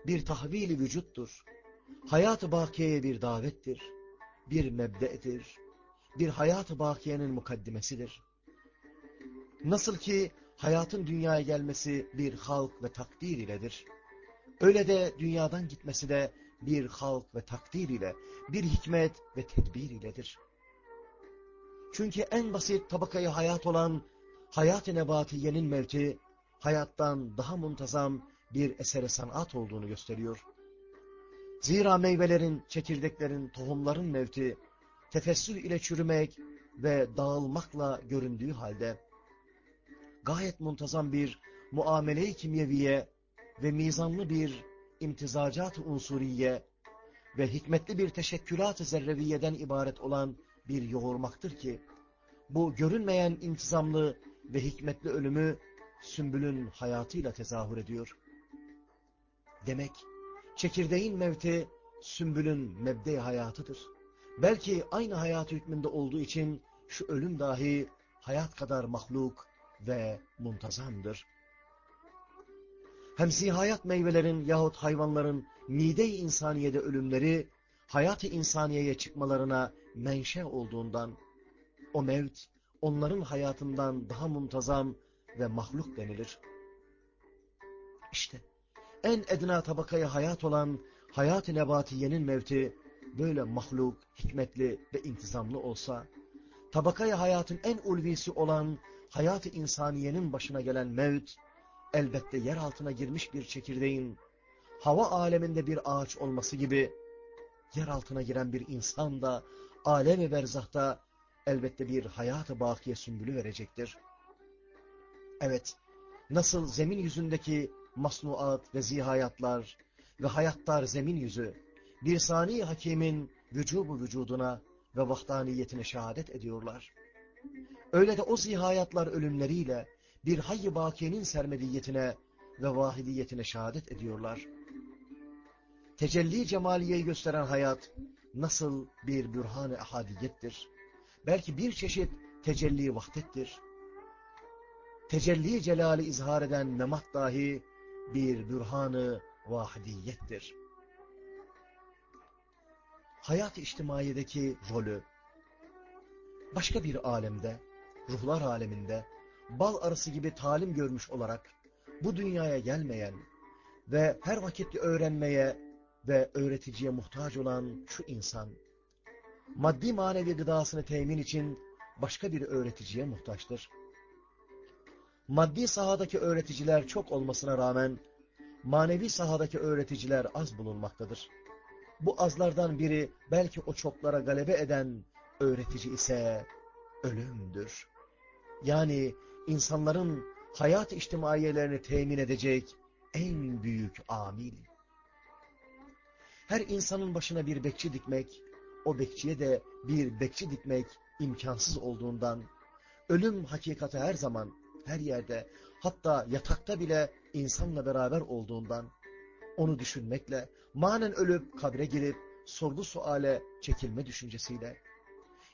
bir tahvili vücuttur, hayat-ı bakiyeye bir davettir, bir mebde'dir, bir hayat-ı bakiyenin mukaddimesidir. Nasıl ki hayatın dünyaya gelmesi bir halk ve takdir iledir. Öyle de dünyadan gitmesi de bir halk ve takdir ile, bir hikmet ve tedbir iledir. Çünkü en basit tabakayı hayat olan hayat-ı nebatiyenin mevki, hayattan daha muntazam bir esere sanat olduğunu gösteriyor. Zira meyvelerin, çekirdeklerin, tohumların mevki, tefessüh ile çürümek ve dağılmakla göründüğü halde, gayet muntazam bir muamele-i kimyeviye ve mizanlı bir imtizacat-ı unsuriye ve hikmetli bir teşekkülat-ı zerreviyeden ibaret olan bir yoğurmaktır ki, bu görünmeyen intizamlı ve hikmetli ölümü sümbülün hayatıyla tezahür ediyor. Demek çekirdeğin mevti sümbülün mebde hayatıdır. Belki aynı hayat hükmünde olduğu için şu ölüm dahi hayat kadar mahluk ve muntazamdır. Hem zihayat meyvelerin yahut hayvanların mide-i insaniyede ölümleri, hayat-ı insaniyeye çıkmalarına menşe olduğundan, o mevt onların hayatından daha muntazam ve mahluk denilir. İşte en edna tabakaya hayat olan hayat-ı nebatiyenin mevti böyle mahluk, hikmetli ve intizamlı olsa, tabakaya hayatın en ulvisi olan hayat-ı insaniyenin başına gelen mevt, elbette yer altına girmiş bir çekirdeğin, hava aleminde bir ağaç olması gibi, yer altına giren bir insan da, alem-i berzahta elbette bir hayat-ı bakiye sümbülü verecektir. Evet, nasıl zemin yüzündeki masnuat ve zihayatlar ve hayatlar zemin yüzü, bir sani hakimin vücubu vücuduna ve vahdaniyetine şehadet ediyorlar. Öyle de o zihayatlar ölümleriyle bir hayy-i bakiyenin sermediyetine ve vahidiyetine şehadet ediyorlar. Tecelli cemaliyeyi gösteren hayat nasıl bir bürhan-ı ahadiyettir. Belki bir çeşit tecelli vahdettir. Tecelli celali izhar eden memat dahi bir bürhanı vahidiyettir. Hayat-ı içtimaiyedeki rolü başka bir alemde, ruhlar aleminde, bal arısı gibi talim görmüş olarak bu dünyaya gelmeyen ve her vakitte öğrenmeye ve öğreticiye muhtaç olan şu insan, maddi manevi gıdasını temin için başka bir öğreticiye muhtaçtır. Maddi sahadaki öğreticiler çok olmasına rağmen, manevi sahadaki öğreticiler az bulunmaktadır. Bu azlardan biri belki o çoklara galebe eden öğretici ise ölümdür. Yani insanların hayat içtimaiyelerini temin edecek en büyük amil. Her insanın başına bir bekçi dikmek, o bekçiye de bir bekçi dikmek imkansız olduğundan, ölüm hakikati her zaman, her yerde, hatta yatakta bile insanla beraber olduğundan, onu düşünmekle, manen ölüp kabre girip, sorgu suale çekilme düşüncesiyle,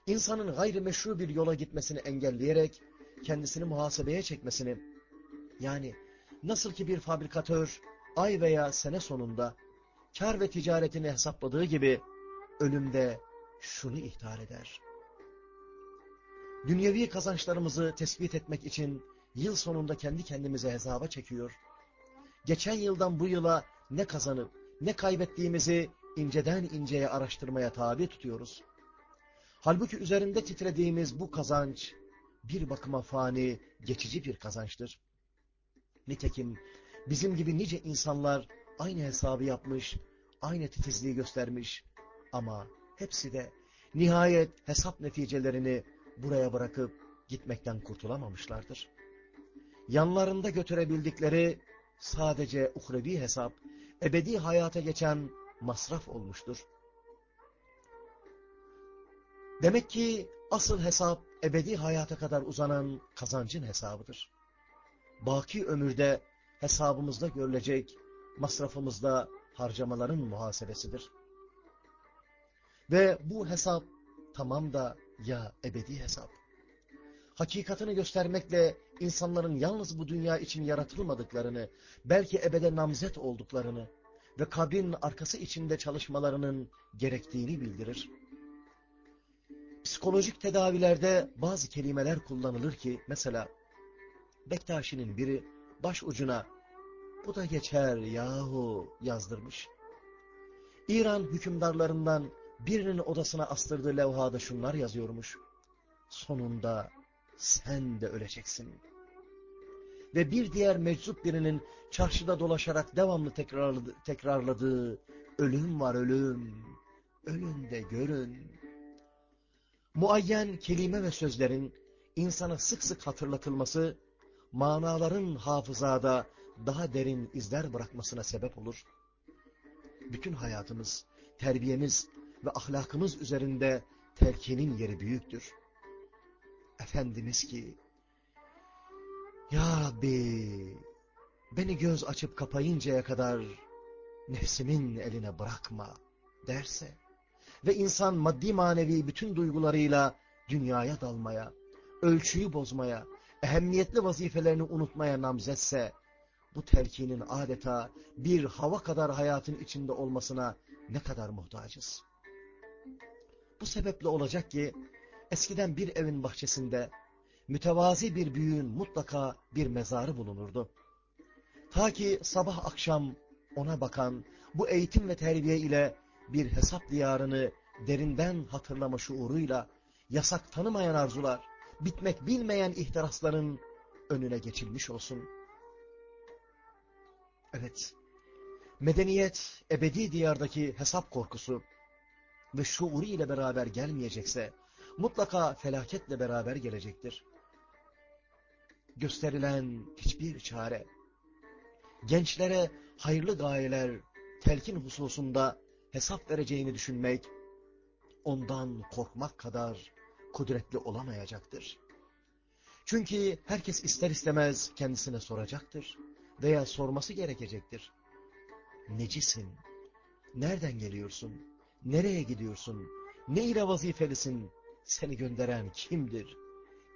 insanın gayrimeşru bir yola gitmesini engelleyerek, kendisini muhasebeye çekmesini, yani nasıl ki bir fabrikatör ay veya sene sonunda kar ve ticaretini hesapladığı gibi ölümde şunu ihtar eder. Dünyevi kazançlarımızı tespit etmek için yıl sonunda kendi kendimize hesaba çekiyor. Geçen yıldan bu yıla ne kazanıp ne kaybettiğimizi inceden inceye araştırmaya tabi tutuyoruz. Halbuki üzerinde titrediğimiz bu kazanç bir bakıma fani, geçici bir kazançtır. Nitekim bizim gibi nice insanlar aynı hesabı yapmış, aynı titizliği göstermiş ama hepsi de nihayet hesap neticelerini buraya bırakıp gitmekten kurtulamamışlardır. Yanlarında götürebildikleri sadece uhrevi hesap, ebedi hayata geçen masraf olmuştur. Demek ki asıl hesap ebedi hayata kadar uzanan kazancın hesabıdır. Baki ömürde hesabımızda görülecek masrafımızda harcamaların muhasebesidir. Ve bu hesap tamam da ya ebedi hesap. hakikatini göstermekle insanların yalnız bu dünya için yaratılmadıklarını, belki ebede namzet olduklarını ve kabrin arkası içinde çalışmalarının gerektiğini bildirir. Psikolojik tedavilerde bazı kelimeler kullanılır ki, mesela Bektaşi'nin biri baş ucuna bu da geçer yahu yazdırmış. İran hükümdarlarından birinin odasına astırdığı levhada şunlar yazıyormuş. Sonunda sen de öleceksin. Ve bir diğer meczup birinin çarşıda dolaşarak devamlı tekrarladı, tekrarladığı ölüm var ölüm, ölün de görün. Muayyen kelime ve sözlerin insana sık sık hatırlatılması, manaların hafızada daha derin izler bırakmasına sebep olur. Bütün hayatımız, terbiyemiz ve ahlakımız üzerinde telkinin yeri büyüktür. Efendimiz ki, Ya Rabbi, beni göz açıp kapayıncaya kadar nefsimin eline bırakma derse ve insan maddi manevi bütün duygularıyla dünyaya dalmaya, ölçüyü bozmaya, ehemmiyetli vazifelerini unutmaya namzetse, bu telkinin adeta bir hava kadar hayatın içinde olmasına ne kadar muhtacız. Bu sebeple olacak ki eskiden bir evin bahçesinde mütevazi bir büyüğün mutlaka bir mezarı bulunurdu. Ta ki sabah akşam ona bakan bu eğitim ve terbiye ile bir hesap diyarını derinden hatırlama şuuruyla yasak tanımayan arzular, bitmek bilmeyen ihtirasların önüne geçilmiş olsun. Evet, medeniyet ebedi diyardaki hesap korkusu ve şuuru ile beraber gelmeyecekse, mutlaka felaketle beraber gelecektir. Gösterilen hiçbir çare, gençlere hayırlı gayeler, telkin hususunda hesap vereceğini düşünmek, ondan korkmak kadar kudretli olamayacaktır. Çünkü herkes ister istemez kendisine soracaktır veya sorması gerekecektir. Necisin? Nereden geliyorsun? Nereye gidiyorsun? Ne ile vazifelisin? Seni gönderen kimdir?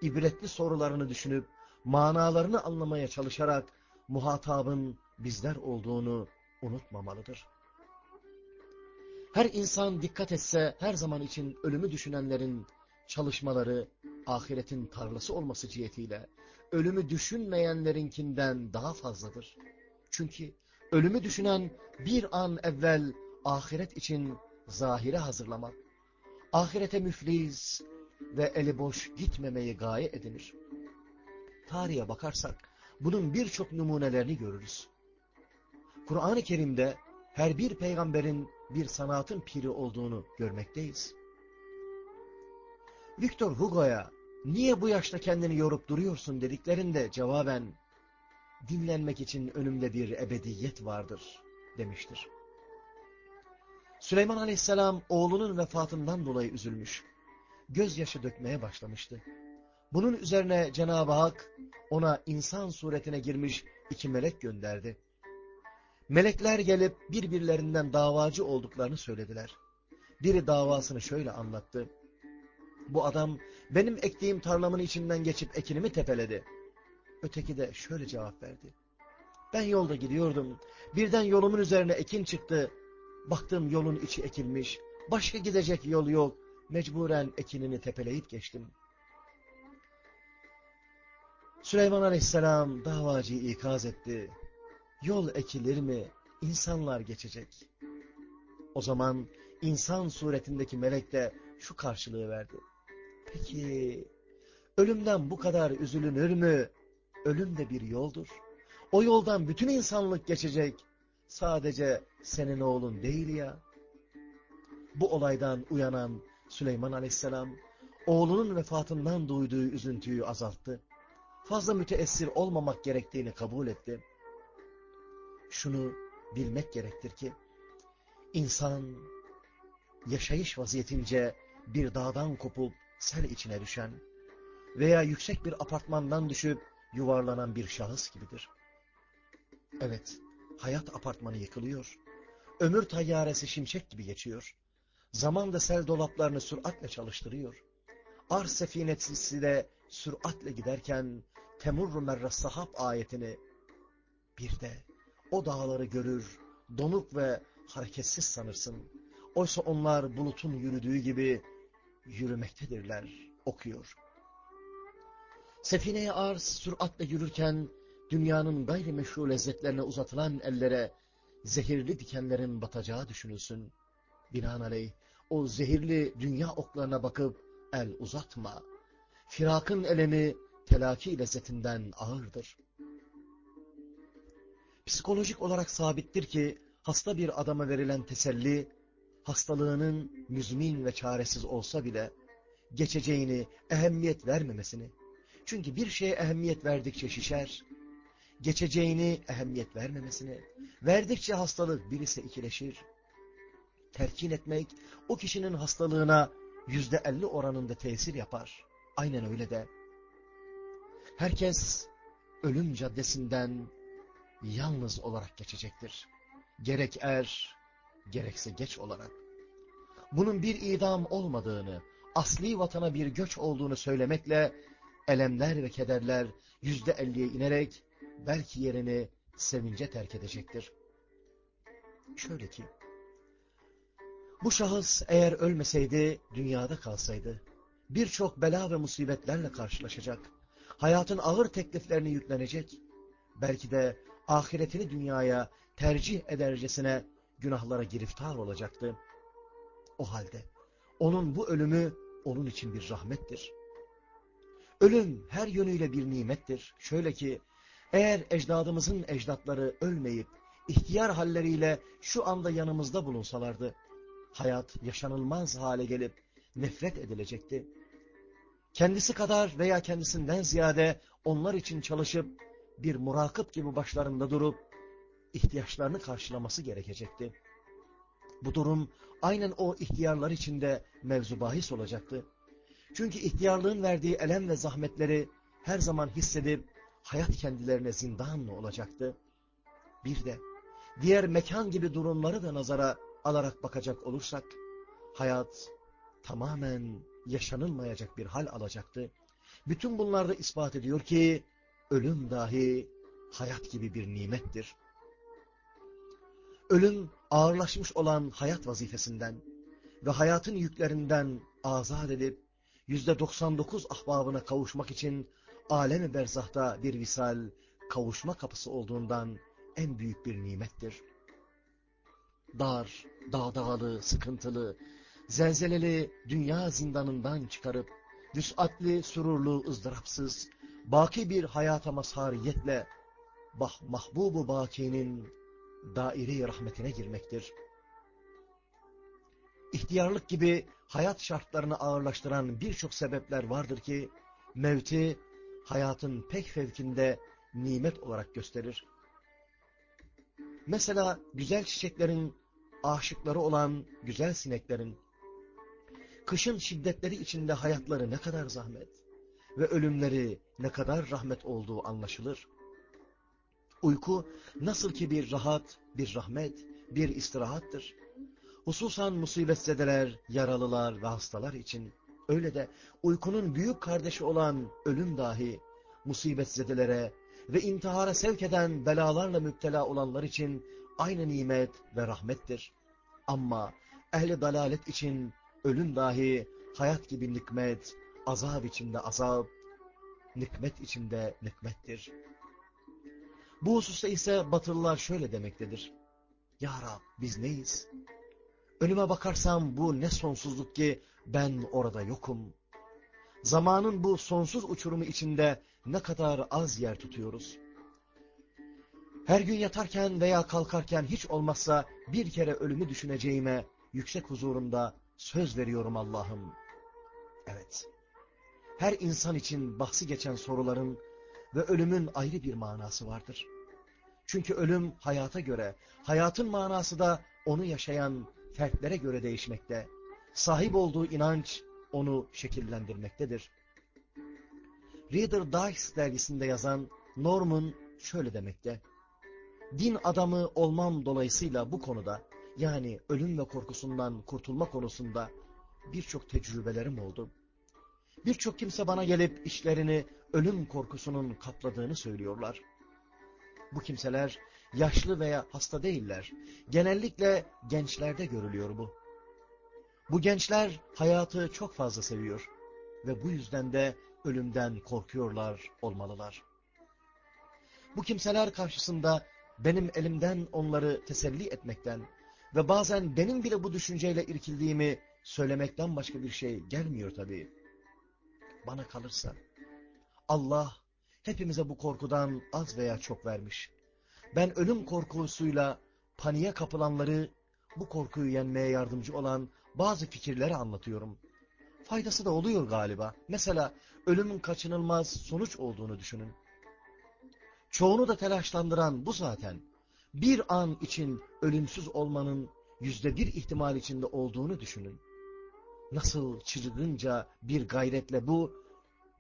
İbretli sorularını düşünüp manalarını anlamaya çalışarak muhatabın bizler olduğunu unutmamalıdır. Her insan dikkat etse her zaman için ölümü düşünenlerin çalışmaları ahiretin tarlası olması cihetiyle ölümü düşünmeyenlerinkinden daha fazladır. Çünkü ölümü düşünen bir an evvel ahiret için zahire hazırlamak, ahirete müfliz ve eli boş gitmemeyi gaye edinir. Tarihe bakarsak bunun birçok numunelerini görürüz. Kur'an-ı Kerim'de her bir peygamberin bir sanatın piri olduğunu görmekteyiz. Victor Hugo'ya niye bu yaşta kendini yorup duruyorsun dediklerinde cevaben dinlenmek için önümde bir ebediyet vardır demiştir. Süleyman Aleyhisselam oğlunun vefatından dolayı üzülmüş. Gözyaşı dökmeye başlamıştı. Bunun üzerine Cenab-ı Hak ona insan suretine girmiş iki melek gönderdi. Melekler gelip birbirlerinden davacı olduklarını söylediler. Biri davasını şöyle anlattı. Bu adam benim ektiğim tarlamın içinden geçip ekinimi tepeledi. Öteki de şöyle cevap verdi. Ben yolda gidiyordum. Birden yolumun üzerine ekin çıktı. Baktım yolun içi ekilmiş. Başka gidecek yol yok. Mecburen ekinini tepeleyip geçtim. Süleyman Aleyhisselam davacıyı ikaz etti. Yol ekilir mi? İnsanlar geçecek. O zaman insan suretindeki melek de şu karşılığı verdi. Peki ölümden bu kadar üzülünür mü? Ölüm de bir yoldur. O yoldan bütün insanlık geçecek. Sadece senin oğlun değil ya. Bu olaydan uyanan Süleyman Aleyhisselam oğlunun vefatından duyduğu üzüntüyü azalttı. Fazla müteessir olmamak gerektiğini kabul etti. Şunu bilmek gerektir ki insan yaşayış vaziyetince bir dağdan kopup sel içine düşen veya yüksek bir apartmandan düşüp yuvarlanan bir şahıs gibidir. Evet, hayat apartmanı yıkılıyor. Ömür tayyaresi şimşek gibi geçiyor. Zaman da sel dolaplarını süratle çalıştırıyor. Arz sefinesi de süratle giderken temurru merre sahab ayetini bir de o dağları görür, donuk ve hareketsiz sanırsın. Oysa onlar bulutun yürüdüğü gibi yürümektedirler, okuyor. Sefineye arz süratle yürürken dünyanın gayrimeşru lezzetlerine uzatılan ellere zehirli dikenlerin batacağı düşünülsün. Binaenaleyh o zehirli dünya oklarına bakıp el uzatma. Firakın elemi telaki lezzetinden ağırdır. Psikolojik olarak sabittir ki hasta bir adama verilen teselli, hastalığının müzmin ve çaresiz olsa bile geçeceğini, ehemmiyet vermemesini, çünkü bir şeye ehemmiyet verdikçe şişer, geçeceğini ehemmiyet vermemesini, verdikçe hastalık birisi ikileşir. Terkin etmek o kişinin hastalığına yüzde elli oranında tesir yapar. Aynen öyle de. Herkes ölüm caddesinden yalnız olarak geçecektir. Gerek er, gerekse geç olarak. Bunun bir idam olmadığını, asli vatana bir göç olduğunu söylemekle elemler ve kederler yüzde elliye inerek belki yerini sevince terk edecektir. Şöyle ki, bu şahıs eğer ölmeseydi, dünyada kalsaydı, birçok bela ve musibetlerle karşılaşacak, hayatın ağır tekliflerini yüklenecek, belki de ahiretini dünyaya tercih edercesine günahlara giriftar olacaktı. O halde onun bu ölümü onun için bir rahmettir. Ölüm her yönüyle bir nimettir. Şöyle ki eğer ecdadımızın ecdatları ölmeyip ihtiyar halleriyle şu anda yanımızda bulunsalardı, hayat yaşanılmaz hale gelip nefret edilecekti. Kendisi kadar veya kendisinden ziyade onlar için çalışıp bir murakip gibi başlarında durup ihtiyaçlarını karşılaması gerekecekti. Bu durum aynen o ihtiyarlar içinde mevzu bahis olacaktı. Çünkü ihtiyarlığın verdiği elem ve zahmetleri her zaman hissedip hayat kendilerine zindan olacaktı. Bir de diğer mekan gibi durumları da nazara alarak bakacak olursak, hayat tamamen yaşanılmayacak bir hal alacaktı. Bütün bunlar da ispat ediyor ki, ölüm dahi hayat gibi bir nimettir. Ölüm ağırlaşmış olan hayat vazifesinden ve hayatın yüklerinden azat edip, yüzde 99 ahbabına kavuşmak için alem-i berzahta bir visal, kavuşma kapısı olduğundan en büyük bir nimettir. Dar, dağdağlı, sıkıntılı, zelzeleli dünya zindanından çıkarıp, vüsatli, sururlu, ızdırapsız, baki bir hayata mazhariyetle, bah, mahbubu bakinin daire rahmetine girmektir. İhtiyarlık gibi hayat şartlarını ağırlaştıran birçok sebepler vardır ki, mevti hayatın pek fevkinde nimet olarak gösterir. Mesela güzel çiçeklerin aşıkları olan güzel sineklerin, kışın şiddetleri içinde hayatları ne kadar zahmet ve ölümleri ne kadar rahmet olduğu anlaşılır. Uyku nasıl ki bir rahat, bir rahmet, bir istirahattır. Hususan musibetzedeler, yaralılar ve hastalar için öyle de uykunun büyük kardeşi olan ölüm dahi musibetzedelere ve intihara sevk eden belalarla müptela olanlar için aynı nimet ve rahmettir. Ama ehli dalalet için ölüm dahi hayat gibi nikmet, azap içinde azap, nikmet içinde nikmettir. Bu hususta ise batılılar şöyle demektedir. Ya Rab biz neyiz? Önüme bakarsam bu ne sonsuzluk ki ben orada yokum. Zamanın bu sonsuz uçurumu içinde ne kadar az yer tutuyoruz. Her gün yatarken veya kalkarken hiç olmazsa bir kere ölümü düşüneceğime yüksek huzurumda söz veriyorum Allah'ım. Evet, her insan için bahsi geçen soruların ve ölümün ayrı bir manası vardır. Çünkü ölüm hayata göre, hayatın manası da onu yaşayan fertlere göre değişmekte. Sahip olduğu inanç onu şekillendirmektedir. Reader Digest dergisinde yazan Norman şöyle demekte. Din adamı olmam dolayısıyla bu konuda yani ölüm ve korkusundan kurtulma konusunda birçok tecrübelerim oldu. Birçok kimse bana gelip işlerini ölüm korkusunun kapladığını söylüyorlar. Bu kimseler yaşlı veya hasta değiller. Genellikle gençlerde görülüyor bu. Bu gençler hayatı çok fazla seviyor ve bu yüzden de ölümden korkuyorlar olmalılar. Bu kimseler karşısında benim elimden onları teselli etmekten ve bazen benim bile bu düşünceyle irkildiğimi söylemekten başka bir şey gelmiyor tabii. Bana kalırsa Allah hepimize bu korkudan az veya çok vermiş. Ben ölüm korkusuyla paniğe kapılanları bu korkuyu yenmeye yardımcı olan bazı fikirleri anlatıyorum. Faydası da oluyor galiba. Mesela ölümün kaçınılmaz sonuç olduğunu düşünün. Çoğunu da telaşlandıran bu zaten. Bir an için ölümsüz olmanın yüzde bir ihtimal içinde olduğunu düşünün. Nasıl çılgınca bir gayretle bu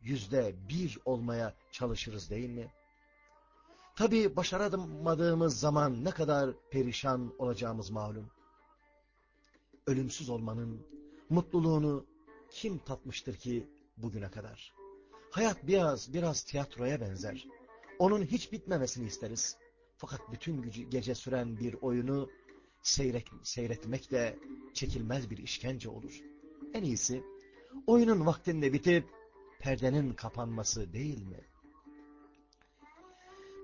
yüzde bir olmaya çalışırız değil mi? Tabi başaramadığımız zaman ne kadar perişan olacağımız malum. Ölümsüz olmanın mutluluğunu kim tatmıştır ki bugüne kadar? Hayat biraz biraz tiyatroya benzer. Onun hiç bitmemesini isteriz. Fakat bütün gücü, gece süren bir oyunu seyret, seyretmek de çekilmez bir işkence olur. En iyisi oyunun vaktinde bitip perdenin kapanması değil mi?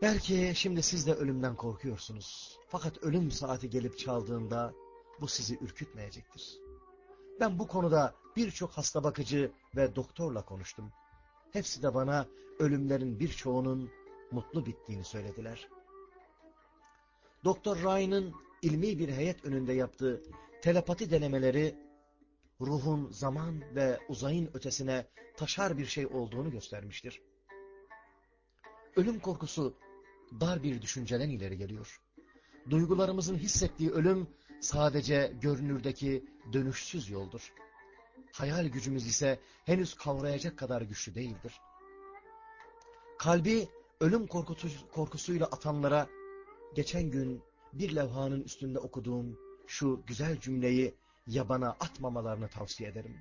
Belki şimdi siz de ölümden korkuyorsunuz. Fakat ölüm saati gelip çaldığında bu sizi ürkütmeyecektir. Ben bu konuda birçok hasta bakıcı ve doktorla konuştum. Hepsi de bana ölümlerin birçoğunun mutlu bittiğini söylediler. Doktor Ryan'ın ilmi bir heyet önünde yaptığı telepati denemeleri ruhun zaman ve uzayın ötesine taşar bir şey olduğunu göstermiştir. Ölüm korkusu dar bir düşünceden ileri geliyor. Duygularımızın hissettiği ölüm sadece görünürdeki dönüşsüz yoldur. Hayal gücümüz ise henüz kavrayacak kadar güçlü değildir. Kalbi ölüm korkusuyla atanlara geçen gün bir levhanın üstünde okuduğum şu güzel cümleyi yabana atmamalarını tavsiye ederim.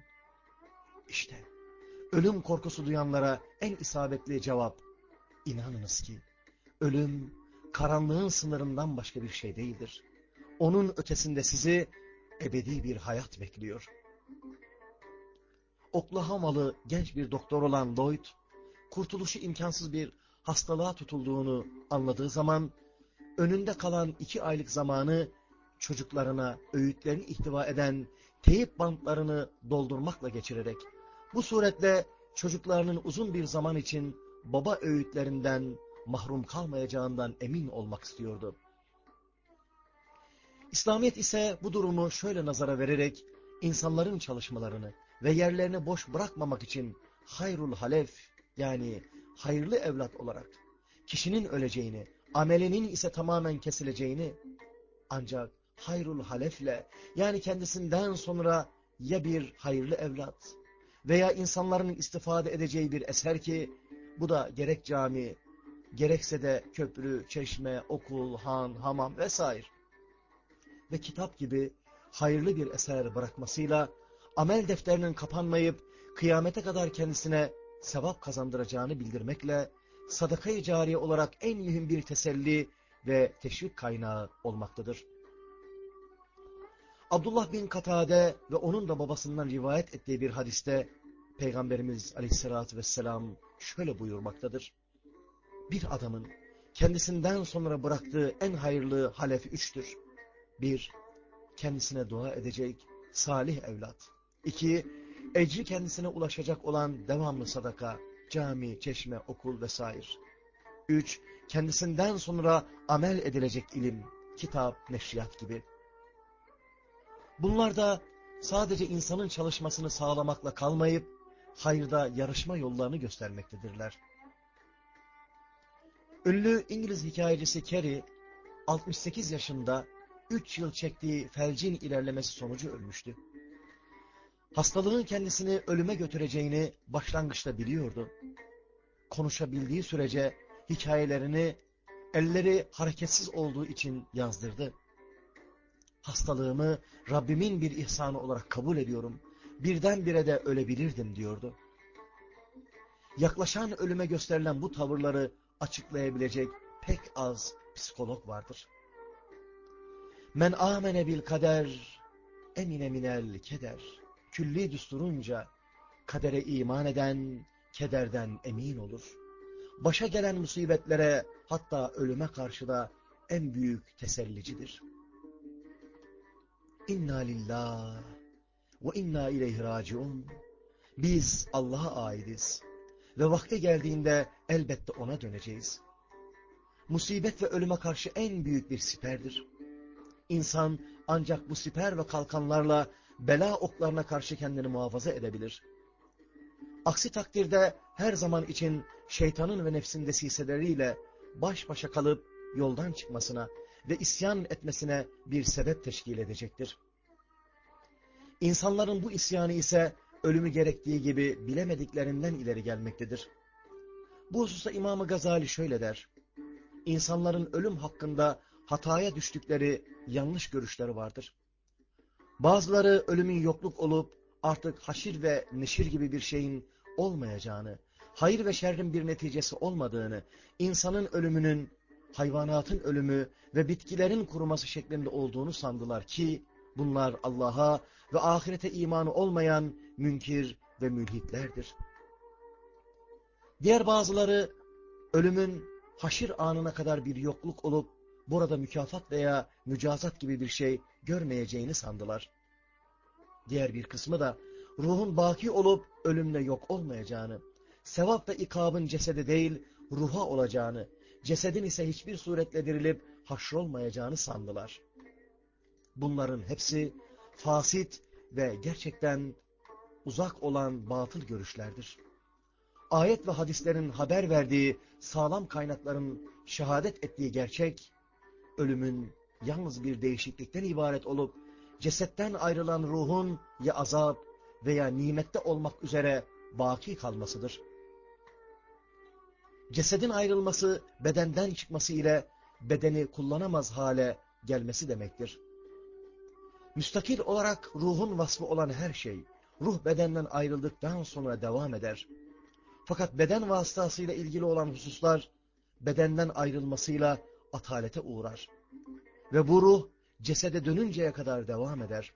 İşte ölüm korkusu duyanlara en isabetli cevap, inanınız ki ölüm karanlığın sınırından başka bir şey değildir. Onun ötesinde sizi ebedi bir hayat bekliyor. Oklahoma'lı genç bir doktor olan Lloyd, kurtuluşu imkansız bir hastalığa tutulduğunu anladığı zaman, önünde kalan iki aylık zamanı çocuklarına öğütlerini ihtiva eden teyip bantlarını doldurmakla geçirerek, bu suretle çocuklarının uzun bir zaman için baba öğütlerinden mahrum kalmayacağından emin olmak istiyordu. İslamiyet ise bu durumu şöyle nazara vererek insanların çalışmalarını ve yerlerini boş bırakmamak için hayrul halef yani hayırlı evlat olarak kişinin öleceğini, amelinin ise tamamen kesileceğini ancak hayrul halefle yani kendisinden sonra ya bir hayırlı evlat veya insanların istifade edeceği bir eser ki bu da gerek cami, gerekse de köprü, çeşme, okul, han, hamam vesaire ve kitap gibi hayırlı bir eser bırakmasıyla amel defterinin kapanmayıp kıyamete kadar kendisine sevap kazandıracağını bildirmekle sadakayı cariye olarak en mühim bir teselli ve teşvik kaynağı olmaktadır. Abdullah bin Katade ve onun da babasından rivayet ettiği bir hadiste Peygamberimiz aleyhissalatü vesselam şöyle buyurmaktadır. Bir adamın kendisinden sonra bıraktığı en hayırlı halefi üçtür. Bir, kendisine dua edecek salih evlat. İki, ecri kendisine ulaşacak olan devamlı sadaka, cami, çeşme, okul vesaire. Üç, kendisinden sonra amel edilecek ilim, kitap, neşriyat gibi. Bunlar da sadece insanın çalışmasını sağlamakla kalmayıp, hayırda yarışma yollarını göstermektedirler. Ünlü İngiliz hikayecisi Carey, 68 yaşında 3 yıl çektiği felcin ilerlemesi sonucu ölmüştü. Hastalığın kendisini ölüme götüreceğini başlangıçta biliyordu. Konuşabildiği sürece hikayelerini elleri hareketsiz olduğu için yazdırdı. Hastalığımı Rabbimin bir ihsanı olarak kabul ediyorum. Birdenbire de ölebilirdim diyordu. yaklaşan ölüme gösterilen bu tavırları açıklayabilecek pek az psikolog vardır. Men amene bil kader emine minel keder. Külli düsturunca kadere iman eden kederden emin olur. Başa gelen musibetlere hatta ölüme karşı da en büyük tesellicidir. İnna lillah ve inna ileyhi raciun. Biz Allah'a aidiz ve vakti geldiğinde elbette ona döneceğiz. Musibet ve ölüme karşı en büyük bir siperdir. İnsan ancak bu siper ve kalkanlarla bela oklarına karşı kendini muhafaza edebilir. Aksi takdirde her zaman için şeytanın ve nefsin desiseleriyle baş başa kalıp yoldan çıkmasına ve isyan etmesine bir sebep teşkil edecektir. İnsanların bu isyanı ise ölümü gerektiği gibi bilemediklerinden ileri gelmektedir. Bu hususta İmam-ı Gazali şöyle der. İnsanların ölüm hakkında hataya düştükleri yanlış görüşleri vardır. Bazıları ölümün yokluk olup artık haşir ve neşir gibi bir şeyin olmayacağını, hayır ve şerrin bir neticesi olmadığını, insanın ölümünün, hayvanatın ölümü ve bitkilerin kuruması şeklinde olduğunu sandılar ki, bunlar Allah'a ve ahirete imanı olmayan münkir ve mülhitlerdir. Diğer bazıları ölümün haşir anına kadar bir yokluk olup burada mükafat veya mücazat gibi bir şey görmeyeceğini sandılar. Diğer bir kısmı da ruhun baki olup ölümle yok olmayacağını, sevap ve ikabın cesede değil ruha olacağını, cesedin ise hiçbir suretle dirilip haşrolmayacağını sandılar. Bunların hepsi fasit ve gerçekten uzak olan batıl görüşlerdir. Ayet ve hadislerin haber verdiği sağlam kaynakların şehadet ettiği gerçek, ölümün yalnız bir değişiklikten ibaret olup, cesetten ayrılan ruhun ya azap veya nimette olmak üzere baki kalmasıdır. Cesedin ayrılması, bedenden çıkması ile bedeni kullanamaz hale gelmesi demektir. Müstakil olarak ruhun vasfı olan her şey, ruh bedenden ayrıldıktan sonra devam eder. Fakat beden vasıtasıyla ilgili olan hususlar, bedenden ayrılmasıyla atalete uğrar. Ve bu ruh, cesede dönünceye kadar devam eder.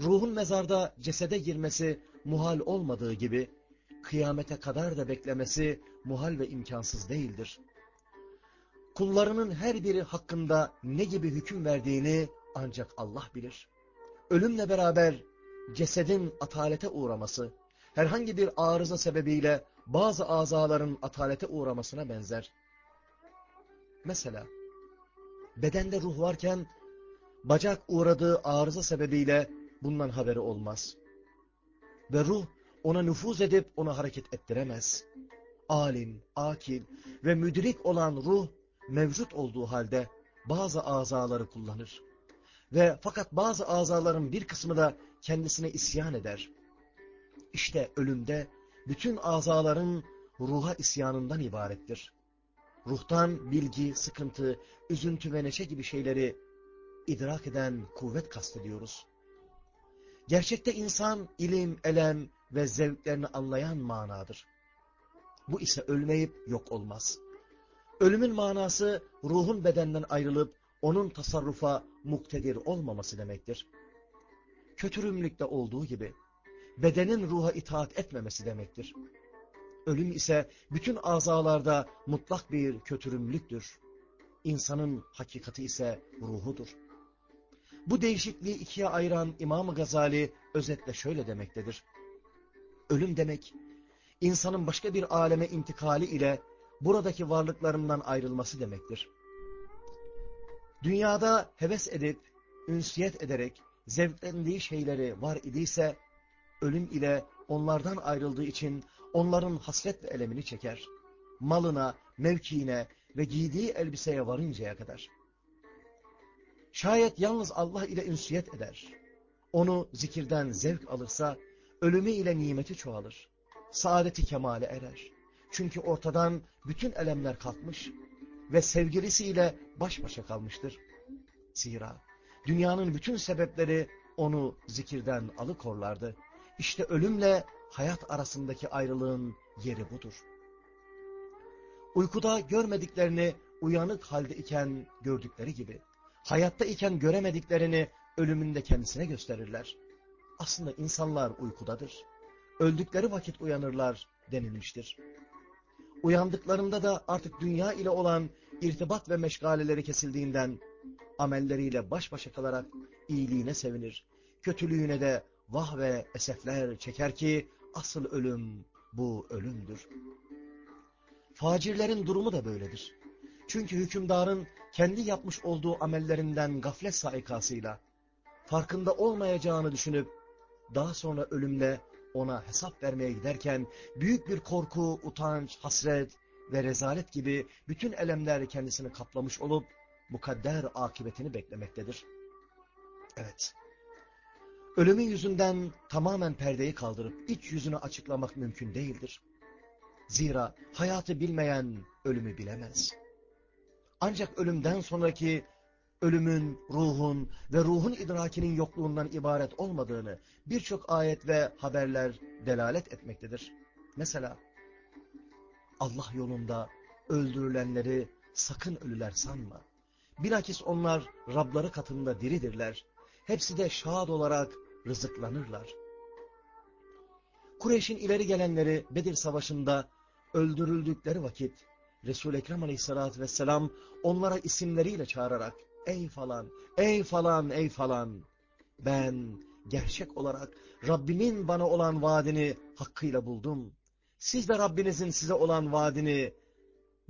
Ruhun mezarda cesede girmesi muhal olmadığı gibi, kıyamete kadar da beklemesi muhal ve imkansız değildir. Kullarının her biri hakkında ne gibi hüküm verdiğini ancak Allah bilir. Ölümle beraber cesedin atalete uğraması, herhangi bir arıza sebebiyle bazı azaların atalete uğramasına benzer. Mesela, bedende ruh varken, bacak uğradığı arıza sebebiyle bundan haberi olmaz. Ve ruh ona nüfuz edip onu hareket ettiremez. Alim, akil ve müdrik olan ruh mevcut olduğu halde bazı azaları kullanır. Ve fakat bazı azaların bir kısmı da kendisine isyan eder. İşte ölümde bütün azaların ruha isyanından ibarettir. Ruhtan bilgi, sıkıntı, üzüntü ve neşe gibi şeyleri idrak eden kuvvet kastediyoruz. Gerçekte insan ilim, elem ve zevklerini anlayan manadır. Bu ise ölmeyip yok olmaz. Ölümün manası ruhun bedenden ayrılıp onun tasarrufa muktedir olmaması demektir. Kötürümlükte olduğu gibi bedenin ruha itaat etmemesi demektir. Ölüm ise bütün azalarda mutlak bir kötürümlüktür. İnsanın hakikati ise ruhudur. Bu değişikliği ikiye ayıran İmam-ı Gazali özetle şöyle demektedir. Ölüm demek, insanın başka bir aleme intikali ile buradaki varlıklarından ayrılması demektir. Dünyada heves edip, ünsiyet ederek zevklendiği şeyleri var idiyse, ölüm ile onlardan ayrıldığı için onların hasret ve elemini çeker. Malına, mevkiine ve giydiği elbiseye varıncaya kadar. Şayet yalnız Allah ile ünsiyet eder, onu zikirden zevk alırsa, ölümü ile nimeti çoğalır, saadeti kemale erer. Çünkü ortadan bütün elemler kalkmış ve sevgilisiyle baş başa kalmıştır. Zira dünyanın bütün sebepleri onu zikirden alıkorlardı. İşte ölümle hayat arasındaki ayrılığın yeri budur. Uykuda görmediklerini uyanık halde iken gördükleri gibi, hayatta iken göremediklerini ölümünde kendisine gösterirler. Aslında insanlar uykudadır. Öldükleri vakit uyanırlar denilmiştir. Uyandıklarında da artık dünya ile olan irtibat ve meşgaleleri kesildiğinden amelleriyle baş başa kalarak iyiliğine sevinir. Kötülüğüne de vah ve esefler çeker ki asıl ölüm bu ölümdür. Facirlerin durumu da böyledir. Çünkü hükümdarın kendi yapmış olduğu amellerinden gaflet saikasıyla farkında olmayacağını düşünüp daha sonra ölümle ona hesap vermeye giderken büyük bir korku, utanç, hasret ve rezalet gibi bütün elemler kendisini kaplamış olup mukadder akıbetini beklemektedir. Evet, ölümün yüzünden tamamen perdeyi kaldırıp iç yüzünü açıklamak mümkün değildir. Zira hayatı bilmeyen ölümü bilemez. Ancak ölümden sonraki ölümün, ruhun ve ruhun idrakinin yokluğundan ibaret olmadığını birçok ayet ve haberler delalet etmektedir. Mesela Allah yolunda öldürülenleri sakın ölüler sanma. Bilakis onlar Rabları katında diridirler. Hepsi de şad olarak rızıklanırlar. Kureyş'in ileri gelenleri Bedir Savaşı'nda öldürüldükleri vakit Resul-i Ekrem Aleyhisselatü Vesselam onlara isimleriyle çağırarak ey falan, ey falan, ey falan ben gerçek olarak Rabbimin bana olan vaadini hakkıyla buldum. Siz de Rabbinizin size olan vaadini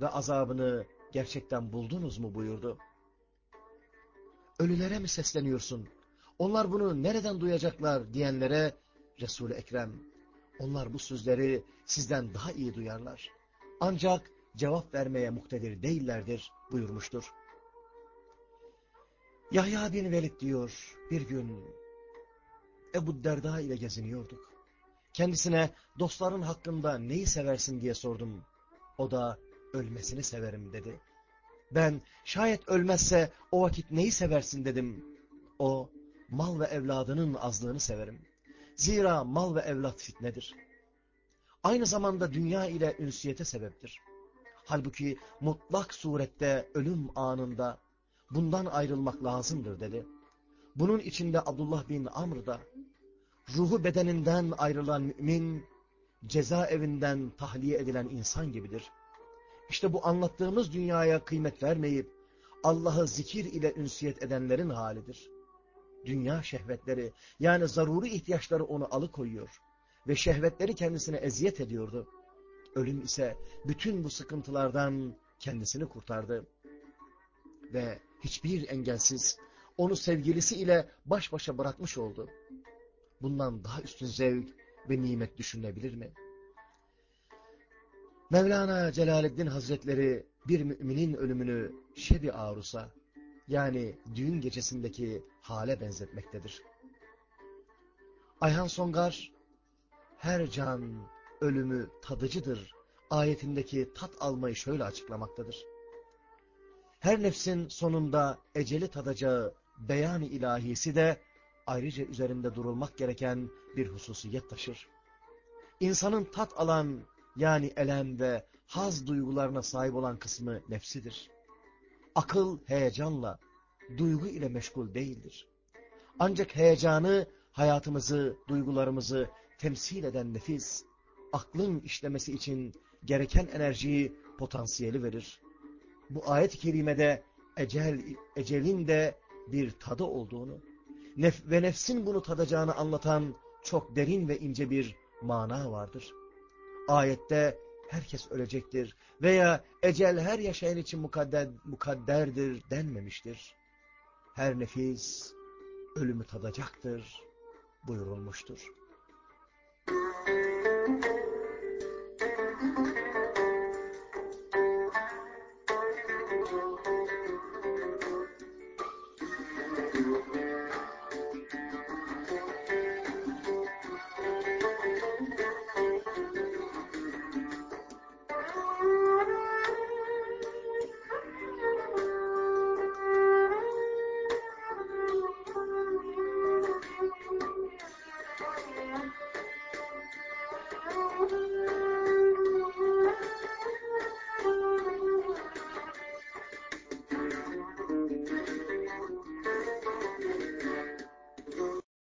ve azabını gerçekten buldunuz mu buyurdu. Ölülere mi sesleniyorsun? Onlar bunu nereden duyacaklar diyenlere Resul-i Ekrem, onlar bu sözleri sizden daha iyi duyarlar. Ancak cevap vermeye muktedir değillerdir buyurmuştur. Yahya bin Velid diyor, bir gün Ebu Derda ile geziniyorduk. Kendisine dostların hakkında neyi seversin diye sordum. O da ölmesini severim dedi. Ben şayet ölmezse o vakit neyi seversin dedim. O mal ve evladının azlığını severim. Zira mal ve evlat fitnedir. Aynı zamanda dünya ile ünsiyete sebeptir. Halbuki mutlak surette ölüm anında bundan ayrılmak lazımdır dedi. Bunun içinde Abdullah bin Amr da ruhu bedeninden ayrılan mümin cezaevinden tahliye edilen insan gibidir. İşte bu anlattığımız dünyaya kıymet vermeyip Allah'ı zikir ile ünsiyet edenlerin halidir. Dünya şehvetleri yani zaruri ihtiyaçları onu alıkoyuyor ve şehvetleri kendisine eziyet ediyordu. Ölüm ise bütün bu sıkıntılardan kendisini kurtardı. Ve hiçbir engelsiz onu sevgilisi ile baş başa bırakmış oldu. Bundan daha üstün zevk ve nimet düşünebilir mi? Mevlana Celaleddin Hazretleri bir müminin ölümünü şebi arusa yani düğün gecesindeki hale benzetmektedir. Ayhan Songar her can ölümü tadıcıdır ayetindeki tat almayı şöyle açıklamaktadır. Her nefsin sonunda eceli tadacağı beyan ilahisi de ayrıca üzerinde durulmak gereken bir hususiyet taşır. İnsanın tat alan yani elem ve haz duygularına sahip olan kısmı nefsidir. Akıl heyecanla, duygu ile meşgul değildir. Ancak heyecanı, hayatımızı, duygularımızı temsil eden nefis, aklın işlemesi için gereken enerjiyi, potansiyeli verir. Bu ayet-i kerimede ecel, ecelin de bir tadı olduğunu nef ve nefsin bunu tadacağını anlatan çok derin ve ince bir mana vardır. Ayette herkes ölecektir veya ecel her yaşayan için mukadder, mukadderdir denmemiştir. Her nefis ölümü tadacaktır buyurulmuştur.